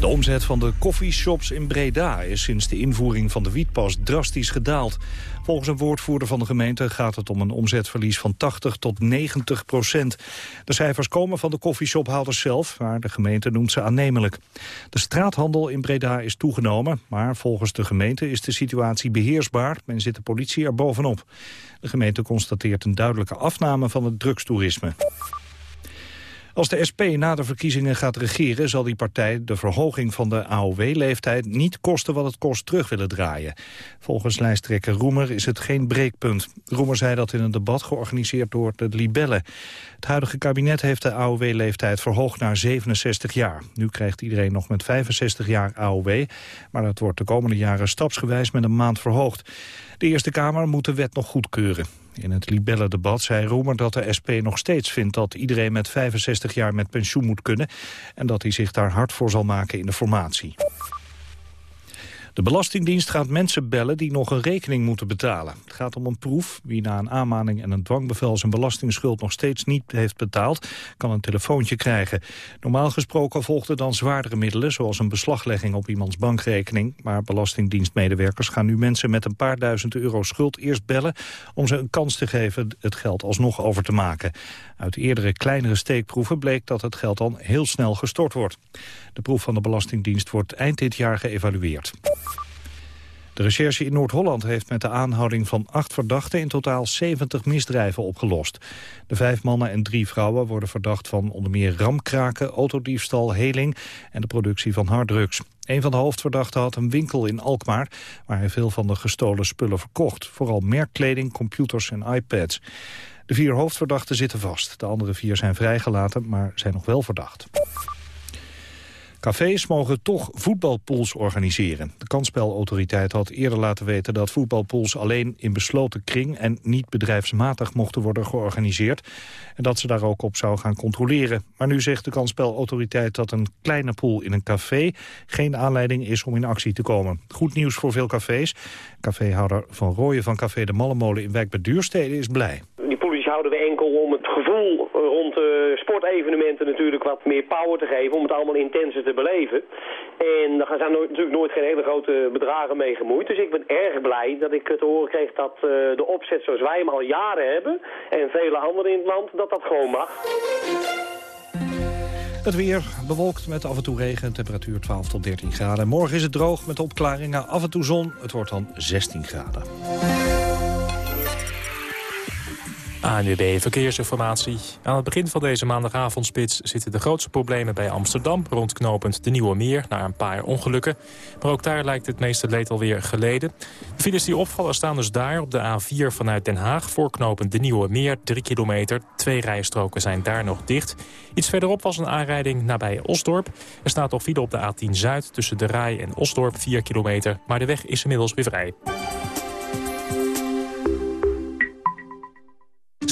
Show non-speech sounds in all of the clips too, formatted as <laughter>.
De omzet van de koffieshops in Breda is sinds de invoering van de wietpas drastisch gedaald. Volgens een woordvoerder van de gemeente gaat het om een omzetverlies van 80 tot 90 procent. De cijfers komen van de koffieshophouders zelf, maar de gemeente noemt ze aannemelijk. De straathandel in Breda is toegenomen, maar volgens de gemeente is de situatie beheersbaar en zit de politie er bovenop. De gemeente constateert een duidelijke afname van het drugstoerisme. Als de SP na de verkiezingen gaat regeren... zal die partij de verhoging van de AOW-leeftijd niet kosten wat het kost terug willen draaien. Volgens lijsttrekker Roemer is het geen breekpunt. Roemer zei dat in een debat georganiseerd door de Libellen. Het huidige kabinet heeft de AOW-leeftijd verhoogd naar 67 jaar. Nu krijgt iedereen nog met 65 jaar AOW... maar dat wordt de komende jaren stapsgewijs met een maand verhoogd. De Eerste Kamer moet de wet nog goedkeuren. In het Libelle-debat zei Roemer dat de SP nog steeds vindt dat iedereen met 65 jaar met pensioen moet kunnen en dat hij zich daar hard voor zal maken in de formatie. De Belastingdienst gaat mensen bellen die nog een rekening moeten betalen. Het gaat om een proef. Wie na een aanmaning en een dwangbevel zijn belastingsschuld nog steeds niet heeft betaald, kan een telefoontje krijgen. Normaal gesproken volgden dan zwaardere middelen, zoals een beslaglegging op iemands bankrekening. Maar Belastingdienstmedewerkers gaan nu mensen met een paar duizend euro schuld eerst bellen om ze een kans te geven het geld alsnog over te maken. Uit eerdere kleinere steekproeven bleek dat het geld dan heel snel gestort wordt. De proef van de Belastingdienst wordt eind dit jaar geëvalueerd. De recherche in Noord-Holland heeft met de aanhouding van acht verdachten in totaal 70 misdrijven opgelost. De vijf mannen en drie vrouwen worden verdacht van onder meer ramkraken, autodiefstal, heling en de productie van harddrugs. Een van de hoofdverdachten had een winkel in Alkmaar waar hij veel van de gestolen spullen verkocht. Vooral merkkleding, computers en iPads. De vier hoofdverdachten zitten vast. De andere vier zijn vrijgelaten, maar zijn nog wel verdacht. Cafés mogen toch voetbalpools organiseren. De kansspelautoriteit had eerder laten weten dat voetbalpools alleen in besloten kring en niet bedrijfsmatig mochten worden georganiseerd. En dat ze daar ook op zou gaan controleren. Maar nu zegt de kansspelautoriteit dat een kleine pool in een café geen aanleiding is om in actie te komen. Goed nieuws voor veel cafés. Caféhouder Van Rooyen van Café de Mallemolen in Wijk bij Duurstede is blij houden we enkel om het gevoel eh, rond de sportevenementen natuurlijk wat meer power te geven, om het allemaal intenser te beleven. En daar zijn natuurlijk nooit geen hele grote bedragen mee gemoeid. Dus ik ben erg blij dat ik te horen kreeg dat uh, de opzet zoals wij hem al jaren hebben, en vele anderen in het land, dat dat gewoon mag. Het weer bewolkt met af en toe regen, temperatuur 12 tot 13 graden. Morgen is het droog met opklaringen, af en toe zon. Het wordt dan 16 graden. ANUB Verkeersinformatie. Aan het begin van deze maandagavondspits zitten de grootste problemen bij Amsterdam... rondknopend de Nieuwe Meer na een paar ongelukken. Maar ook daar lijkt het meeste leed alweer geleden. De files die opvallen staan dus daar op de A4 vanuit Den Haag... voorknopend de Nieuwe Meer, 3 kilometer. Twee rijstroken zijn daar nog dicht. Iets verderop was een aanrijding nabij Osdorp. Er staat nog file op de A10 Zuid tussen de Rai en Osdorp, 4 kilometer. Maar de weg is inmiddels weer vrij.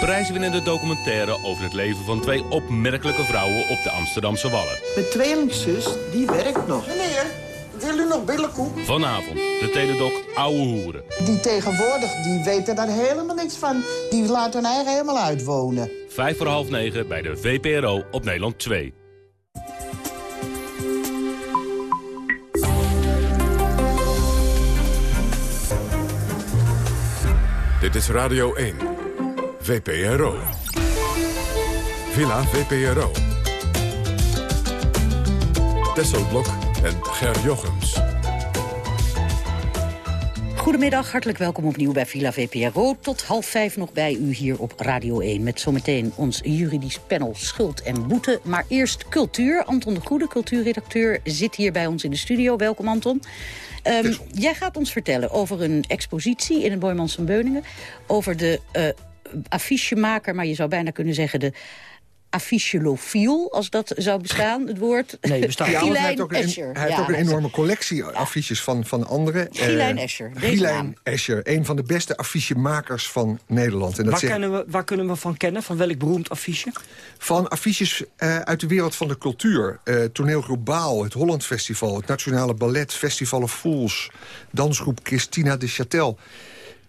prijswinnende documentaire over het leven van twee opmerkelijke vrouwen op de Amsterdamse Wallen. Mijn tweelingzus, die werkt nog. Meneer, wil u nog billenkoek? Vanavond, de teledoc Ouwe Hoeren. Die tegenwoordig, die weten daar helemaal niks van. Die laten hun eigen helemaal uitwonen. Vijf voor half negen bij de VPRO op Nederland 2. Dit is Radio 1. VPRO. Villa VPRO. Tesselblok en Ger Jochems. Goedemiddag, hartelijk welkom opnieuw bij Villa VPRO. Tot half vijf nog bij u hier op Radio 1... met zometeen ons juridisch panel Schuld en Boete. Maar eerst cultuur. Anton de Goede, cultuurredacteur, zit hier bij ons in de studio. Welkom, Anton. Um, jij gaat ons vertellen over een expositie in het Boymans van Beuningen... over de uh, affichemaker, maar je zou bijna kunnen zeggen... de affichelofiel, als dat zou bestaan, het woord. Nee, bestaat Ja, hij heeft ook een, Escher. hij heeft Ja, ook een enorme collectie affiches van, van anderen. Eh, Escher, deze Gilijn naam. Escher, een van de beste affichemakers van Nederland. En dat Waar, zegt- kunnen we, waar kunnen we van kennen? Van welk beroemd affiche? Van affiches eh, uit de wereld van de cultuur. Eh toneelgroep Baal, het Holland Festival, het Nationale Ballet, Festival of Fools, dansgroep Christina de Châtel.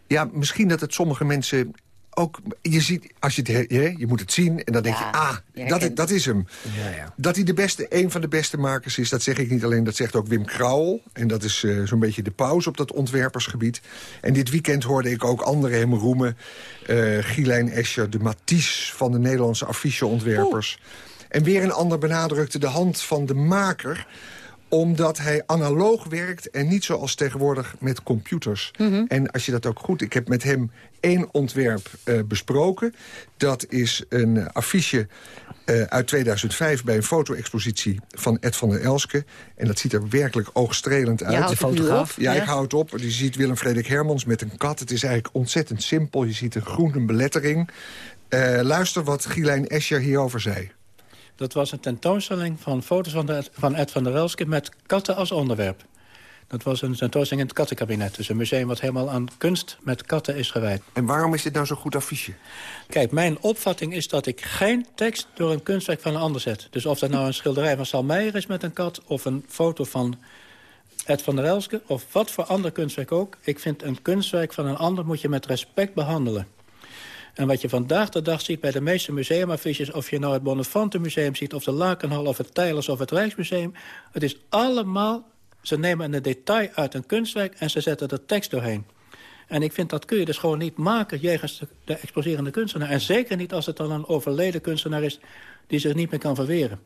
Ja, misschien dat het sommige mensen ook... Je ziet, als je het, he- je, je moet het zien en dan denk Ja, je, ah, je dat, dat is hem. Dat hij de beste, een van de beste makers is, dat zeg ik niet alleen. Dat zegt ook Wim Krauwel. En dat is eh, zo'n beetje de pauze op dat ontwerpersgebied. En dit weekend hoorde ik ook anderen hem roemen. Eh Gilijn Escher, de Matisse van de Nederlandse afficheontwerpers. En weer een ander benadrukte de hand van de maker omdat hij analoog werkt en niet zoals tegenwoordig met computers. En als je dat ook goed... Ik heb met hem één ontwerp eh, besproken. Dat is een eh, affiche eh, uit 2005 bij een foto-expositie van Ed van der Elske. En dat ziet er werkelijk oogstrelend uit. Je houdt het nu fotograaf. op. Ja, ik hou het op. Je ziet Willem-Frederik Hermans met een kat. Het is eigenlijk ontzettend simpel. Je ziet een groene belettering. Eh, luister wat Gilijn Escher hierover zei. Dat was een tentoonstelling van foto's van, de, van Ed van der Welske met katten als onderwerp. Dat was een tentoonstelling in het kattenkabinet. Dus een museum wat helemaal aan kunst met katten is gewijd. En waarom is dit nou zo'n goed affiche? Kijk, mijn opvatting is dat ik geen tekst door een kunstwerk van een ander zet. Dus of dat nou een schilderij van Sal Meijer is met een kat... of een foto van Ed van der Elske, of wat voor ander kunstwerk ook... ik vind een kunstwerk van een ander moet je met respect behandelen. En wat je vandaag de dag ziet bij de meeste museumaffiches... of je nou het Bonnefante Museum ziet, of de Lakenhal... of het Tijlers of het Rijksmuseum... het is allemaal... ze nemen een detail uit een kunstwerk... en ze zetten er tekst doorheen. En ik vind dat kun je dus gewoon niet maken... jegens de, de exposerende kunstenaar. En zeker niet als het dan een overleden kunstenaar is... die zich niet meer kan verweren.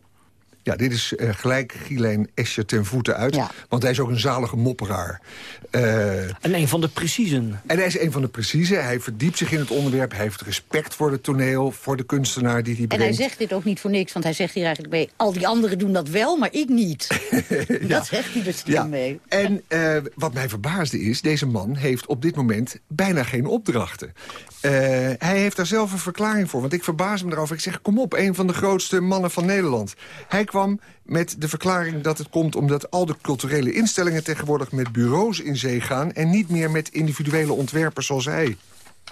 Ja, dit is eh, gelijk Gilijn Escher ten voeten uit. Ja. Want hij is ook een zalige mopperaar. Eh, En een van de preciezen. en hij is een van de precieze. Hij verdiept zich in het onderwerp. Hij heeft respect voor het toneel, voor de kunstenaar die hij En brengt. hij zegt dit ook niet voor niks, want hij zegt hier eigenlijk mee... al die anderen doen dat wel, maar ik niet. <laughs> Dat zegt hij dus ja. mee. En eh, wat mij verbaasde is, deze man heeft op dit moment bijna geen opdrachten. Eh, hij heeft daar zelf een verklaring voor. Want ik verbaas me erover. Ik zeg, kom op, een van de grootste mannen van Nederland. Hij kwam met de verklaring dat het komt omdat al de culturele instellingen tegenwoordig met bureaus in zee gaan... en niet meer met individuele ontwerpers zoals hij.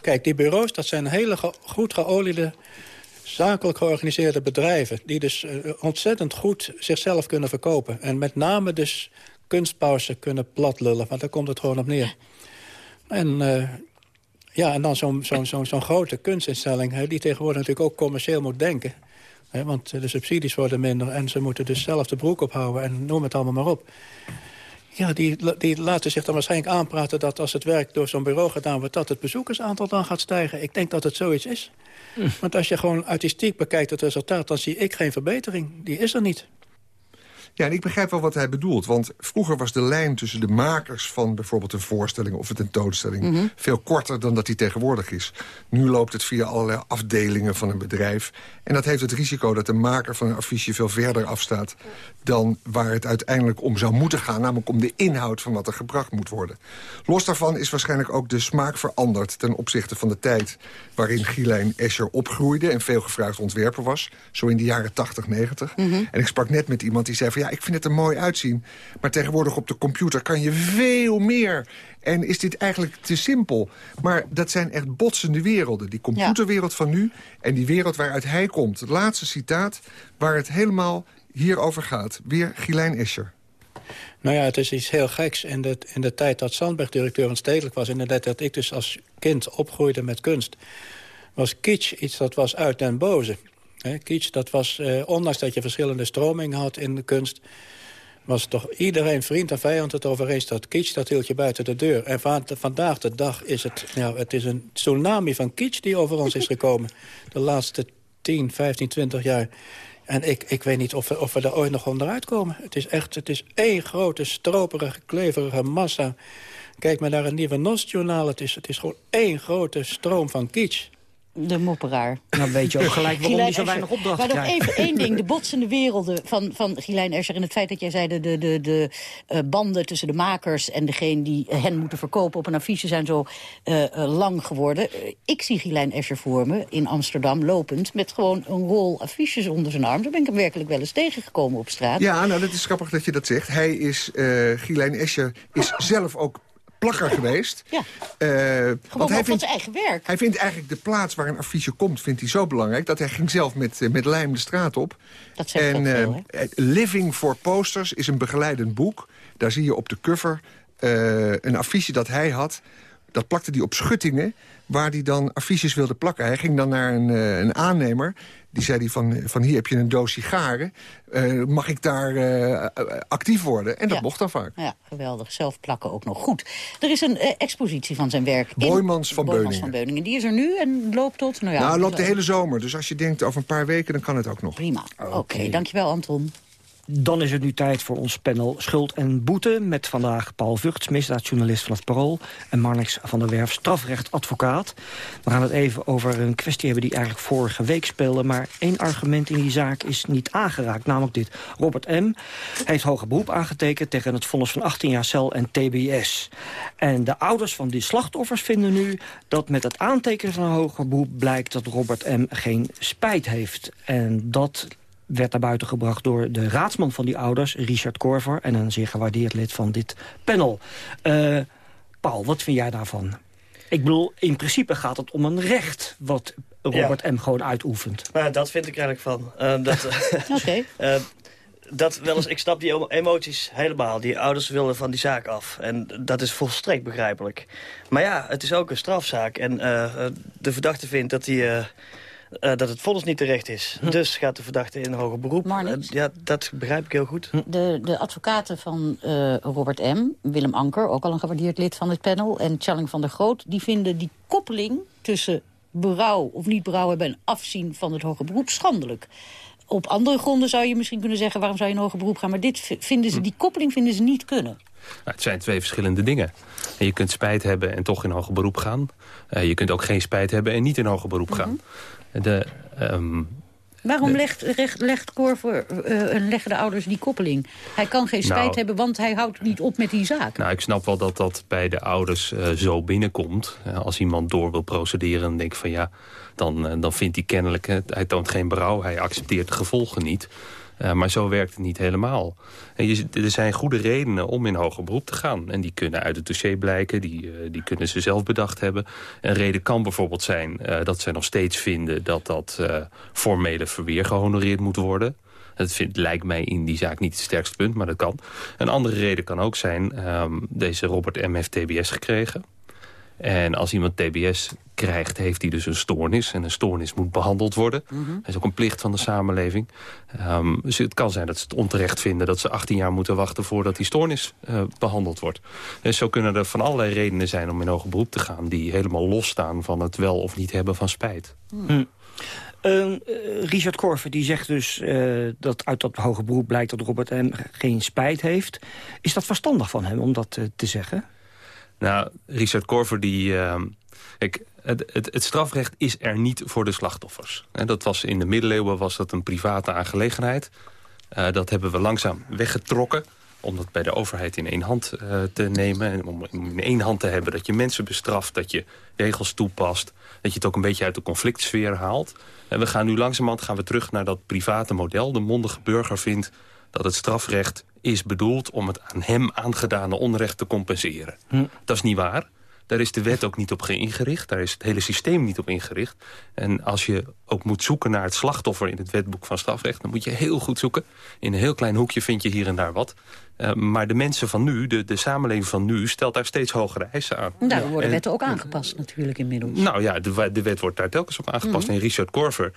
Kijk, die bureaus, dat zijn hele goed geoliede, zakelijk georganiseerde bedrijven... die dus eh, ontzettend goed zichzelf kunnen verkopen. En met name dus kunstpauzen kunnen platlullen, want daar komt het gewoon op neer. En, eh, ja, en dan zo'n zo'n zo'n zo'n grote kunstinstelling... Hè, die tegenwoordig natuurlijk ook commercieel moet denken... Want de subsidies worden minder en ze moeten dus zelf de broek ophouden... en noem het allemaal maar op. Ja, die, die laten zich dan waarschijnlijk aanpraten dat als het werk door zo'n bureau gedaan wordt... dat het bezoekersaantal dan gaat stijgen. Ik denk dat het zoiets is. Want als je gewoon artistiek bekijkt het resultaat... dan zie ik geen verbetering. Die is er niet. Ja, en ik begrijp wel wat hij bedoelt. Want vroeger was de lijn tussen de makers van bijvoorbeeld een voorstelling of een tentoonstelling... Mhm. veel korter dan dat die tegenwoordig is. Nu loopt het via allerlei afdelingen van een bedrijf. En dat heeft het risico dat de maker van een affiche veel verder afstaat... dan waar het uiteindelijk om zou moeten gaan. Namelijk om de inhoud van wat er gebracht moet worden. Los daarvan is waarschijnlijk ook de smaak veranderd... ten opzichte van de tijd waarin Gilijn Escher opgroeide... en veel gevraagd ontwerper was. Zo in de jaren 80, 90. En ik sprak net met iemand die zei van... ja, ik vind het er mooi uitzien. Maar tegenwoordig op de computer kan je veel meer. En is dit eigenlijk te simpel? Maar dat zijn echt botsende werelden. Die computerwereld van nu en die wereld waaruit hij komt. Het laatste citaat waar het helemaal hierover gaat. Weer Gilijn Escher. Nou ja, het is iets heel geks. In de, in de tijd dat Sandberg directeur van Stedelijk was... in de tijd dat ik dus als kind opgroeide met kunst... was kitsch iets dat was uit den boze. Hè, kitsch, dat was, eh, ondanks dat je verschillende stromingen had in de kunst... was toch iedereen vriend en vijand het over eens dat kitsch, dat hield je buiten de deur. En van, vandaag de dag is het, ja, het is een tsunami van kitsch die over ons is <laughs> gekomen. De laatste 10, 15, 20 jaar. En ik, ik weet niet of we, of we er ooit nog onderuit komen. Het is echt, het is één grote stroperige, kleverige massa. Kijk maar naar een nieuwe NOS-journaal. Het is, het is gewoon één grote stroom van kitsch. De mopperaar. Dan weet je ook gelijk waarom hij zo weinig opdrachten Maar nog krijgt. even één ding. De botsende werelden van, van Gilijn Escher... en het feit dat jij zei... de, de, de, de eh, banden tussen de makers en degene die hen moeten verkopen... op een affiche zijn zo eh, eh, lang geworden. Ik zie Gilijn Escher voor me in Amsterdam lopend... met gewoon een rol affiches onder zijn arm. Zo ben ik hem werkelijk wel eens tegengekomen op straat. Ja, nou, dat is grappig dat je dat zegt. Hij is, eh Gilijn Escher is zelf ook plakker geweest. Ja. Gewoon want hij vindt, zijn eigen werk. hij vindt eigenlijk de plaats waar een affiche komt vindt hij zo belangrijk... dat hij ging zelf met, eh, met lijm de straat op. Dat zegt en veel, eh, Living for Posters is een begeleidend boek. Daar zie je op de cover een affiche dat hij had. Dat plakte hij op schuttingen, waar hij dan affiches wilde plakken. Hij ging dan naar een, een aannemer. Die zei hij van, van hier heb je een doos sigaren. Eh, mag ik daar eh, actief worden? En dat Ja. mocht dan vaak. Ja, geweldig. Zelf plakken ook nog goed. Er is een eh, expositie van zijn werk. in- Boijmans van Beuningen. van Beuningen. Die is er nu en loopt tot... Nou, ja, nou, loopt de hele zomer. Dus als je denkt over een paar weken, dan kan het ook nog. Prima. Oké, dankjewel Anton. Dan is het nu tijd voor ons panel Schuld en Boete... met vandaag Paul Vugts, misdaadjournalist van het Parool... en Marnix van der Werf, strafrechtadvocaat. We gaan het even over een kwestie hebben die eigenlijk vorige week speelde... maar één argument in die zaak is niet aangeraakt, namelijk dit. Robert M. heeft hoger beroep aangetekend... tegen het vonnis van 18 jaar cel en TBS. En de ouders van die slachtoffers vinden nu... dat met het aantekenen van een hoger beroep blijkt... dat Robert M. geen spijt heeft. En dat werd naar buiten gebracht door de raadsman van die ouders, Richard Korver... en een zeer gewaardeerd lid van dit panel. Eh, Paul, wat vind jij daarvan? Ik bedoel, in principe gaat het om een recht wat Robert M. gewoon uitoefent. Nou, dat vind ik eigenlijk van. Ehm, dat, <laughs> Oké. eh, dat wel eens, ik snap die emo- emoties helemaal. Die ouders willen van die zaak af. En dat is volstrekt begrijpelijk. Maar ja, het is ook een strafzaak. En eh, eh, de verdachte vindt dat, hij, eh, dat het vonnis niet terecht is. Dus gaat de verdachte in hoger beroep. Eh, ja, dat begrijp ik heel goed. De, de advocaten van eh, Robert M., Willem Anker... ook al een gewaardeerd lid van het panel... en Challing van der Groot... die vinden die koppeling tussen berouw of niet berouw hebben... en afzien van het hoger beroep schandelijk. Op andere gronden zou je misschien kunnen zeggen... waarom zou je in hoger beroep gaan? Maar dit vinden ze, die koppeling vinden ze niet kunnen. Nou, het zijn twee verschillende dingen. En je kunt spijt hebben en toch in hoger beroep gaan. Eh, je kunt ook geen spijt hebben en niet in hoger beroep gaan. De, ehm, Waarom legt, legt, legt en leggen de ouders die koppeling? Hij kan geen spijt Nou. hebben, want hij houdt niet op met die zaak. nou, ik snap wel dat dat bij de ouders eh, zo binnenkomt. Als iemand door wil procederen en denkt van ja... dan, dan vindt hij kennelijk, hij toont geen berouw, hij accepteert de gevolgen niet... Eh, maar zo werkt het niet helemaal. En je, er zijn goede redenen om in hoger beroep te gaan. En die kunnen uit het dossier blijken, die, eh, die kunnen ze zelf bedacht hebben. Een reden kan bijvoorbeeld zijn eh, dat zij nog steeds vinden... dat dat formele verweer gehonoreerd moet worden. Het vindt, lijkt mij in die zaak niet het sterkste punt, maar dat kan. Een andere reden kan ook zijn... ehm, deze Robert M. heeft gekregen. En als iemand TBS krijgt, heeft hij dus een stoornis. En een stoornis moet behandeld worden. Dat is ook een plicht van de samenleving. Ehm, dus het kan zijn dat ze het onterecht vinden... dat ze 18 jaar moeten wachten voordat die stoornis eh, behandeld wordt. En zo kunnen er van allerlei redenen zijn om in hoger beroep te gaan... die helemaal losstaan van het wel of niet hebben van spijt. Hm. Eh, eh, Richard Korver die zegt dus eh, dat uit dat hoge beroep blijkt dat Robert M. geen spijt heeft. Is dat verstandig van hem om dat te zeggen? Nou, Richard Korver, die... ehm, kijk, het, het, het strafrecht is er niet voor de slachtoffers. Dat was in de middeleeuwen was dat een private aangelegenheid. Eh, dat hebben we langzaam weggetrokken om dat bij de overheid in één hand eh, te nemen. En om om in één hand te hebben dat je mensen bestraft, dat je regels toepast. Dat je het ook een beetje uit de conflictsfeer haalt. En we gaan nu langzamerhand gaan we terug naar dat private model. De mondige burger vindt dat het strafrecht is bedoeld om het aan hem aangedane onrecht te compenseren. Dat is niet waar. Daar is de wet ook niet op ingericht. Daar is het hele systeem niet op ingericht. En als je ook moet zoeken naar het slachtoffer in het wetboek van strafrecht... dan moet je heel goed zoeken. In een heel klein hoekje vind je hier en daar wat. Eh, maar de mensen van nu, de, de samenleving van nu... stelt daar steeds hogere eisen aan. Daarom worden En- wetten ook aangepast natuurlijk inmiddels. nou ja, de, wet wordt daar telkens op aangepast. Mhm. En Richard Korver,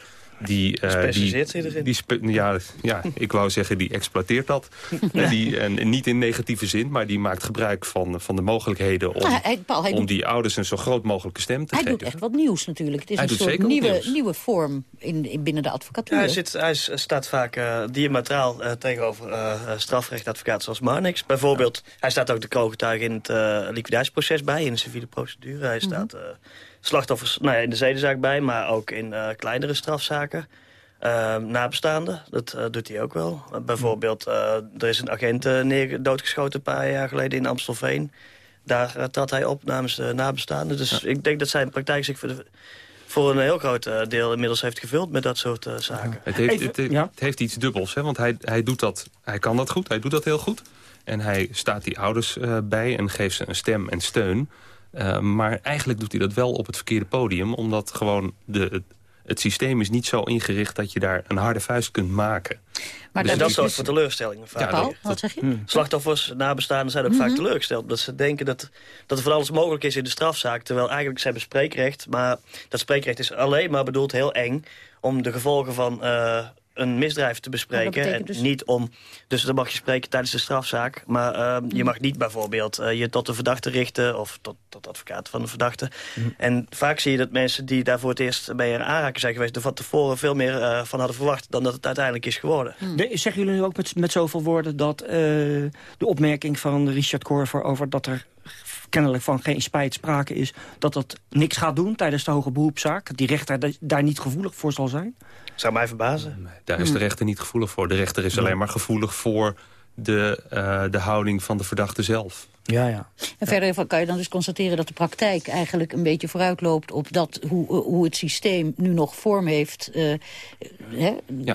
die... eh, Specialiseert die, ja, ja, ik wou zeggen, die exploiteert dat. <laughs> En die, en niet in negatieve zin, maar die maakt gebruik van, van de mogelijkheden... om, Nou, hij- Paul, hij om doet- die ouders een zo groot mogelijke stem te Hij geven. doet echt wat nieuws natuurlijk. Het is Hij een doet soort zeker wat nieuwe, nieuws. nieuwe vorm in, in binnen de advocatuur. Ja, hij, zit, hij staat vaak eh, diametraal eh, tegenover strafrechtadvocaten zoals Marnix. Bijvoorbeeld, hij staat ook de kroongetuige in het liquidatieproces bij, in de civiele procedure. Hij staat eh, slachtoffers nou ja, in de zedenzaak bij, maar ook in kleinere strafzaken. nabestaanden, dat doet hij ook wel. bijvoorbeeld, er is een agent neer, doodgeschoten een paar jaar geleden in Amstelveen. Daar trad hij op namens de nabestaanden. Dus ik denk dat zijn praktijk zich voor de voor een heel groot eh, deel inmiddels heeft gevuld met dat soort uh, zaken. Het heeft, het, het, heeft iets dubbels, hè? want hij, hij, doet dat, hij kan dat goed, hij doet dat heel goed. En hij staat die ouders uh, bij en geeft ze een stem en steun. Maar eigenlijk doet hij dat wel op het verkeerde podium... omdat gewoon de, het systeem is niet zo ingericht dat je daar een harde vuist kunt maken. Maar dus dat zorgt voor teleurstellingen. Vaak. Ja, wat zeg je? Hmm. Slachtoffers, nabestaanden zijn ook vaak mhm. teleurgesteld. Dat ze denken dat, dat er van alles mogelijk is in de strafzaak. Terwijl eigenlijk ze hebben spreekrecht. Maar dat spreekrecht is alleen maar bedoeld heel eng om de gevolgen van uh, een misdrijf te bespreken. En dus... niet om, dus dan mag je spreken tijdens de strafzaak. Maar uh, je mhm. mag niet bijvoorbeeld uh, je tot de verdachte richten... of tot, tot advocaat van de verdachte. Mm. En vaak zie je dat mensen die daar voor het eerst bij een aanraking zijn geweest... er van tevoren veel meer uh, van hadden verwacht dan dat het uiteindelijk is geworden. Mm. De, zeggen jullie nu ook met, met zoveel woorden dat de opmerking van Richard Corver... over dat er kennelijk van geen spijt sprake is... dat dat niks gaat doen tijdens de hoge beroepszaak? Die rechter daar niet gevoelig voor zal zijn? Zou mij verbazen. daar is de hmm. rechter niet gevoelig voor. De rechter is alleen maar gevoelig voor de, uh, de houding van de verdachte zelf. Ja, ja. En verder kan je dan dus constateren dat de praktijk eigenlijk een beetje vooruitloopt op dat, hoe, hoe het systeem nu nog vorm heeft. Uh, hè? Ja.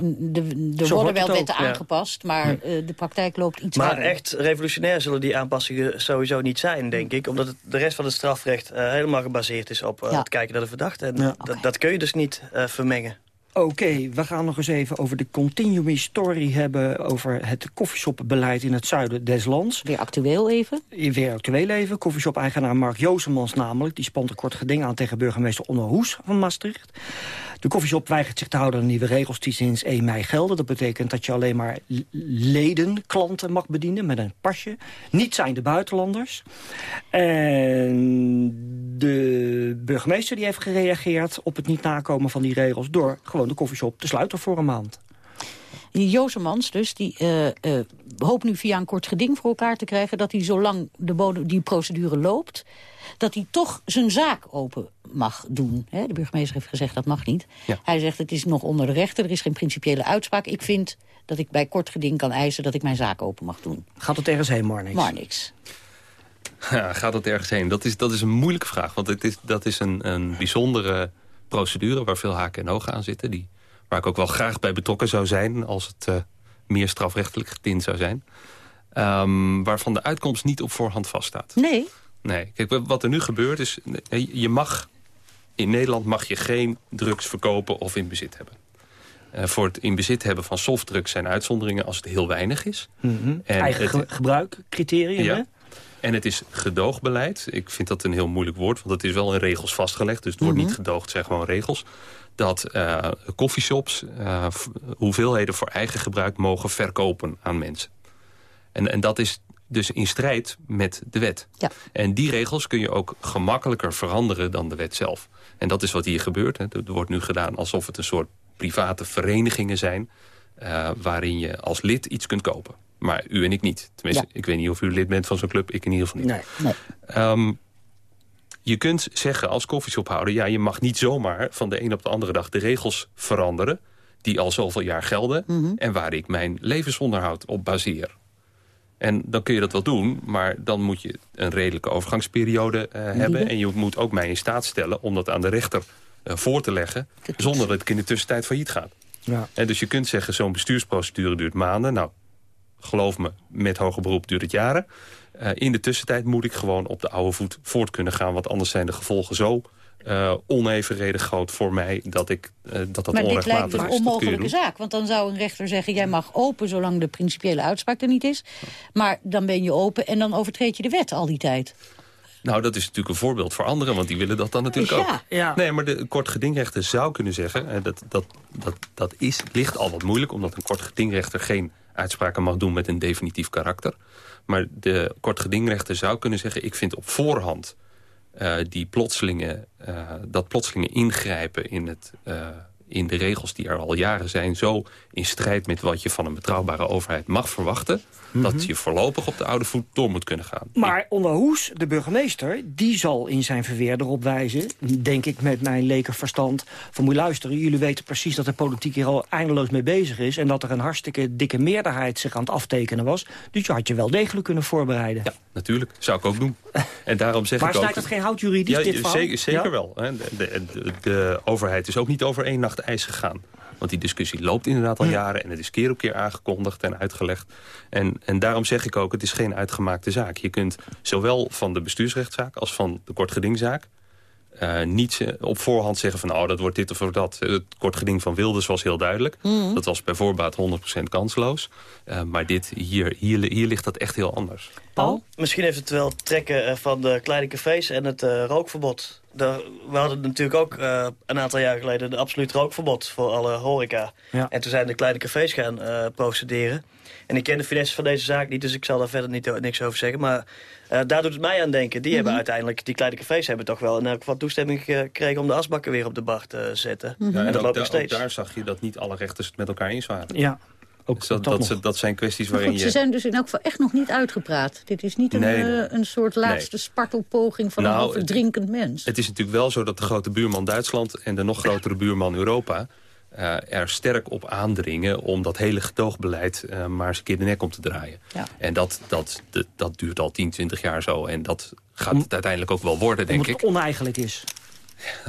Er worden wel wetten aangepast, maar uh, de praktijk loopt iets Maar echt revolutionair zullen die aanpassingen sowieso niet zijn, denk ik. Omdat het, de rest van het strafrecht uh, helemaal gebaseerd is op het kijken naar de verdachte. En ja. dat, dat kun je dus niet vermengen. Oké, we gaan nog eens even over de continuing story hebben... over het koffieshopbeleid in het zuiden des lands. Weer actueel even? Weer actueel even. Koffieshop-eigenaar Mark Joosemans namelijk... die spant een kort geding aan tegen burgemeester Onno Hoes van Maastricht. De koffieshop weigert zich te houden aan nieuwe regels die sinds 1 mei gelden. Dat betekent dat je alleen maar leden, klanten mag bedienen met een pasje. Niet zijn de buitenlanders. En de burgemeester die heeft gereageerd op het niet nakomen van die regels... door gewoon de koffieshop te sluiten voor een maand. Jozemans dus, die uh, uh, hoopt nu via een kort geding voor elkaar te krijgen... dat hij zolang de die procedure loopt dat hij toch zijn zaak open mag doen. de burgemeester heeft gezegd dat mag niet. Hij zegt het is nog onder de rechter, er is geen principiële uitspraak. Ik vind dat ik bij kort geding kan eisen dat ik mijn zaak open mag doen. Gaat het ergens heen, Marnix? Marnix. <laughs> Ja, gaat het ergens heen? Dat is, dat is een moeilijke vraag. Want het is, dat is een, een bijzondere procedure waar veel haken en ogen aan zitten. Die, waar ik ook wel graag bij betrokken zou zijn als het uh, meer strafrechtelijk getint zou zijn. Um, waarvan de uitkomst niet op voorhand vaststaat. Nee. Nee, kijk, wat er nu gebeurt is... je mag, in Nederland mag je geen drugs verkopen of in bezit hebben. Uh, voor het in bezit hebben van softdrugs zijn uitzonderingen als het heel weinig is. Mm -hmm. Eigen gebruikcriteria, ja. En het is gedoogbeleid. Ik vind dat een heel moeilijk woord, want het is wel in regels vastgelegd. Dus het wordt niet mhm. gedoogd, het zijn gewoon regels. Dat uh, coffeeshops uh, hoeveelheden voor eigen gebruik mogen verkopen aan mensen. En, en dat is dus in strijd met de wet. Ja. En die regels kun je ook gemakkelijker veranderen dan de wet zelf. En dat is wat hier gebeurt. Hè. Er wordt nu gedaan alsof het een soort private verenigingen zijn... Uh, waarin je als lid iets kunt kopen. Maar u en ik niet. Tenminste, ik weet niet of u lid bent van zo'n club. Ik in ieder geval niet. Nee, nee. Um, je kunt zeggen als koffieshophouder... ja, je mag niet zomaar van de een op de andere dag de regels veranderen... die al zoveel jaar gelden... Mm -hmm. en waar ik mijn levensonderhoud op baseer. En dan kun je dat wel doen, maar dan moet je een redelijke overgangsperiode uh, hebben. En je moet ook mij in staat stellen om dat aan de rechter uh, voor te leggen... zonder dat ik in de tussentijd failliet ga. Ja. En dus je kunt zeggen, zo'n bestuursprocedure duurt maanden. Nou, geloof me, met hoger beroep duurt het jaren. Uh, in de tussentijd moet ik gewoon op de oude voet voort kunnen gaan... want anders zijn de gevolgen zo uh, onevenredig groot voor mij dat ik uh, dat dat Maar dit lijkt een onmogelijke zaak. Want dan zou een rechter zeggen, jij mag open zolang de principiële uitspraak er niet is. Maar dan ben je open en dan overtreed je de wet al die tijd. Nou, dat is natuurlijk een voorbeeld voor anderen, want die willen dat dan natuurlijk ja, ook. Ja. Nee, maar de kort gedingrechter zou kunnen zeggen... en dat, dat, dat, dat is, ligt al wat moeilijk... omdat een kort gedingrechter geen uitspraken mag doen met een definitief karakter. Maar de kort gedingrechter zou kunnen zeggen... ik vind op voorhand uh, die plotselinge, uh, dat plotselinge ingrijpen in het, uh, in de regels die er al jaren zijn... zo in strijd met wat je van een betrouwbare overheid mag verwachten... dat Mhm. je voorlopig op de oude voet door moet kunnen gaan. Maar onder Hoes, de burgemeester, die zal in zijn verweer erop wijzen... denk ik met mijn lekerverstand, van moet je luisteren... jullie weten precies dat de politiek hier al eindeloos mee bezig is... en dat er een hartstikke dikke meerderheid zich aan het aftekenen was. Dus je had je wel degelijk kunnen voorbereiden. Ja, natuurlijk. Zou ik ook doen. En daarom zeg maar ik ook... snijdt dat geen hout juridisch, Ja, dit zeker, zeker Ja? wel. de, de, de overheid is ook niet over één nacht ijs gegaan. Want die discussie loopt inderdaad al jaren... en het is keer op keer aangekondigd en uitgelegd. En, en daarom zeg ik ook, het is geen uitgemaakte zaak. Je kunt zowel van de bestuursrechtszaak als van de kortgedingzaak... eh, niet op voorhand zeggen van, oh, dat wordt dit of dat. Het kortgeding van Wilders was heel duidelijk. Mhm. Dat was bij voorbaat 100% kansloos. Eh, maar dit, hier, hier, hier ligt dat echt heel anders. Paul? Misschien heeft het wel trekken eh, van de kleine cafés en het eh, rookverbod. Daar- we hadden natuurlijk ook eh, een aantal jaar geleden de absoluut rookverbod voor alle horeca. Ja. En toen zijn de kleine cafés gaan eh, procederen. En ik ken de finesse van deze zaak niet, dus ik zal daar verder niet, niks over zeggen. Maar eh, daar doet het mij aan denken. Die hebben uiteindelijk, die kleine cafés hebben toch wel in elk geval toestemming gekregen om de asbakken weer op de bar te zetten. Ja, En en dat loopt da- nog ook steeds. daar zag je dat niet alle rechters het met elkaar eens waren. Ja, ook Dus dat, dat dat, nog. ze- dat zijn kwesties waarin goed, ze je... zijn dus in elk geval echt nog niet uitgepraat. Dit is niet een, Nee, eh, een soort laatste spartelpoging van een Nou, half het- drinkend mens. Het is natuurlijk wel zo dat de grote buurman Duitsland... en de nog grotere buurman Europa... eh, er sterk op aandringen om dat hele gedoogbeleid... eh, maar eens een keer de nek om te draaien. Ja. En dat, dat, dat, dat duurt al 10, 20 jaar zo. En dat gaat het uiteindelijk ook wel worden, denk Omdat ik. het oneigenlijk is.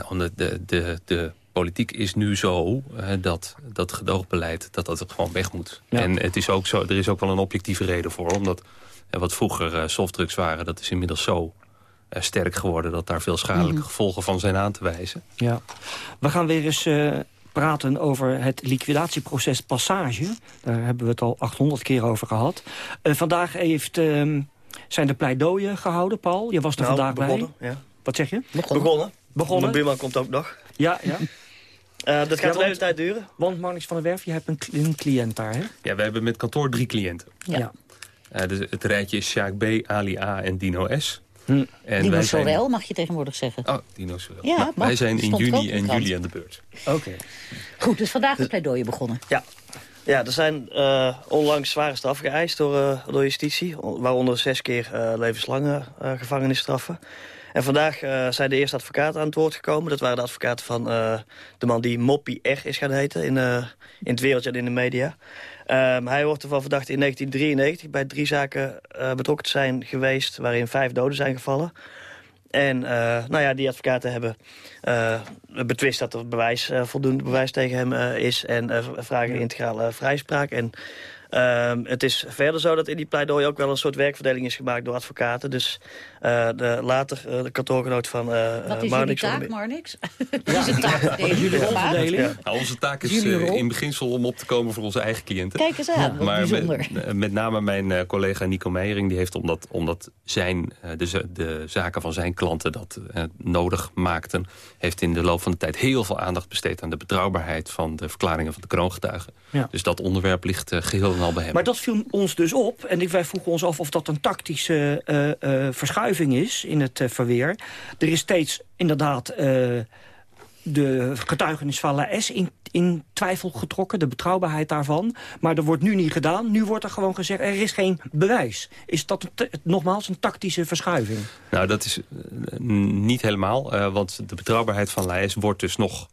Omdat de, de, de politiek is nu zo eh, dat dat gedoogbeleid dat dat gewoon weg moet. Ja. En het is ook zo, er is ook wel een objectieve reden voor. Omdat wat vroeger eh, softdrugs waren, dat is inmiddels zo eh, sterk geworden... dat daar veel schadelijke Mhm. gevolgen van zijn aan te wijzen. Ja. We gaan weer eens eh, praten over het liquidatieproces Passage. Daar hebben we het al 800 keer over gehad. Eh, vandaag heeft, ehm, zijn de pleidooien gehouden, Paul. Je was er Nou, vandaag begonnen, bij. ja. Wat zeg je? Begonnen. Begonnen. Mijn buurman komt ook nog. Ja, ja. Eh, dat gaat Ja, een hele tijd duren. Want Marnix van der Werf, je hebt een, een cliënt daar, hè? Ja, we hebben met kantoor drie cliënten. Ja. Eh, dus het rijtje is Sjaak B, Ali A en Dino S. Hm. En Dino Sorel mag je tegenwoordig zeggen. Oh, Dino Sorel. Ja, Nou, wij zijn in juni en juli aan de beurt. Oké. Goed, dus vandaag de pleidooien begonnen. Ja. Ja, er zijn eh, onlangs zware straffen geëist door, eh, door justitie. on- Waaronder zes keer eh, levenslange eh, gevangenisstraffen. En vandaag eh, zijn de eerste advocaten aan het woord gekomen. Dat waren de advocaten van eh, de man die Moppie R is gaan heten in, eh, in het wereldje en in de media. Ehm, hij wordt ervan verdacht in 1993 bij drie zaken eh, betrokken te zijn geweest... waarin vijf doden zijn gevallen. En eh, nou ja, die advocaten hebben eh, betwist dat er bewijs, voldoende bewijs tegen hem is... en vragen integrale vrijspraak. En ehm, het is verder zo dat in die pleidooi ook wel een soort werkverdeling is gemaakt door advocaten. Dus eh, de, later eh, de kantoorgenoot van eh Wat is jullie Marnix... taak, Marnix? <laughs> Is een taakverdeling? Ja. Nou, onze taak is in beginsel om op te komen voor onze eigen cliënten. Kijk eens aan, wat maar bijzonder. met, met name mijn eh, collega Nico Meijering... die heeft omdat, omdat zijn, eh, de, de zaken van zijn klanten dat nodig maakten... heeft in de loop van de tijd heel veel aandacht besteed... aan de betrouwbaarheid van de verklaringen van de kroongetuigen. Ja. Dus dat onderwerp ligt eh, geheel en al bij hem. Maar dat viel ons dus op. En wij vroegen ons af of dat een tactische eh, eh, verschuiving is in het eh, verweer. Er is steeds inderdaad de getuigenis van La S in, in twijfel getrokken. De betrouwbaarheid daarvan. Maar er wordt nu niet gedaan. Nu wordt er gewoon gezegd, er is geen bewijs. Is dat een nogmaals een tactische verschuiving? Nou, dat is niet helemaal. want de betrouwbaarheid van Laes wordt dus nog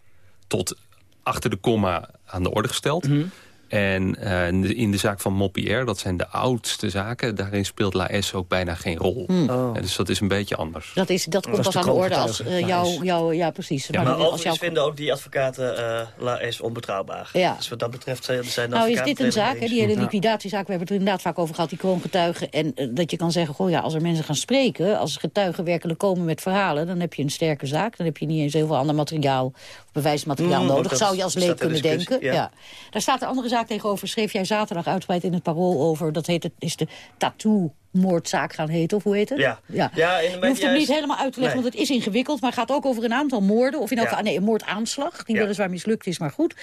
tot achter de komma aan de orde gesteld. Mhm. En eh, in de- zaak van Mopier, dat zijn de oudste zaken... daarin speelt Laes ook bijna geen rol. Hmm. Oh. Eh, dus dat is een beetje anders. Dat, is, dat komt is pas aan de orde als eh, La jouw... S. Jou, ja, precies. Maar als overigens jouw- vinden ook die advocaten eh La S onbetrouwbaar. Ja. Dus wat dat betreft zijn, zijn de Nou is dit een zaak, die hele liquidatiezaak. We hebben het er inderdaad vaak over gehad, die kroongetuigen. En eh, dat je kan zeggen, goh, ja, als er mensen gaan spreken... als getuigen werkelijk komen met verhalen... dan heb je een sterke zaak. Dan heb je niet eens heel veel ander materiaal bewijsmateriaal Mm, nodig. Zou je als leek kunnen denken. ja. Ja. Daar staat een andere zaak tegenover. Schreef jij zaterdag uitgebreid in het parool over. Dat heet het, is de tattoo moordzaak gaan heten, of hoe heet het? Ja. ja. ja in de je hoeft hem niet helemaal uit te leggen, Nee. want het is ingewikkeld. Maar het gaat ook over een aantal moorden. Of in elk Ja. geval, nee, een moordaanslag. Die Ja. weliswaar mislukt is, maar goed.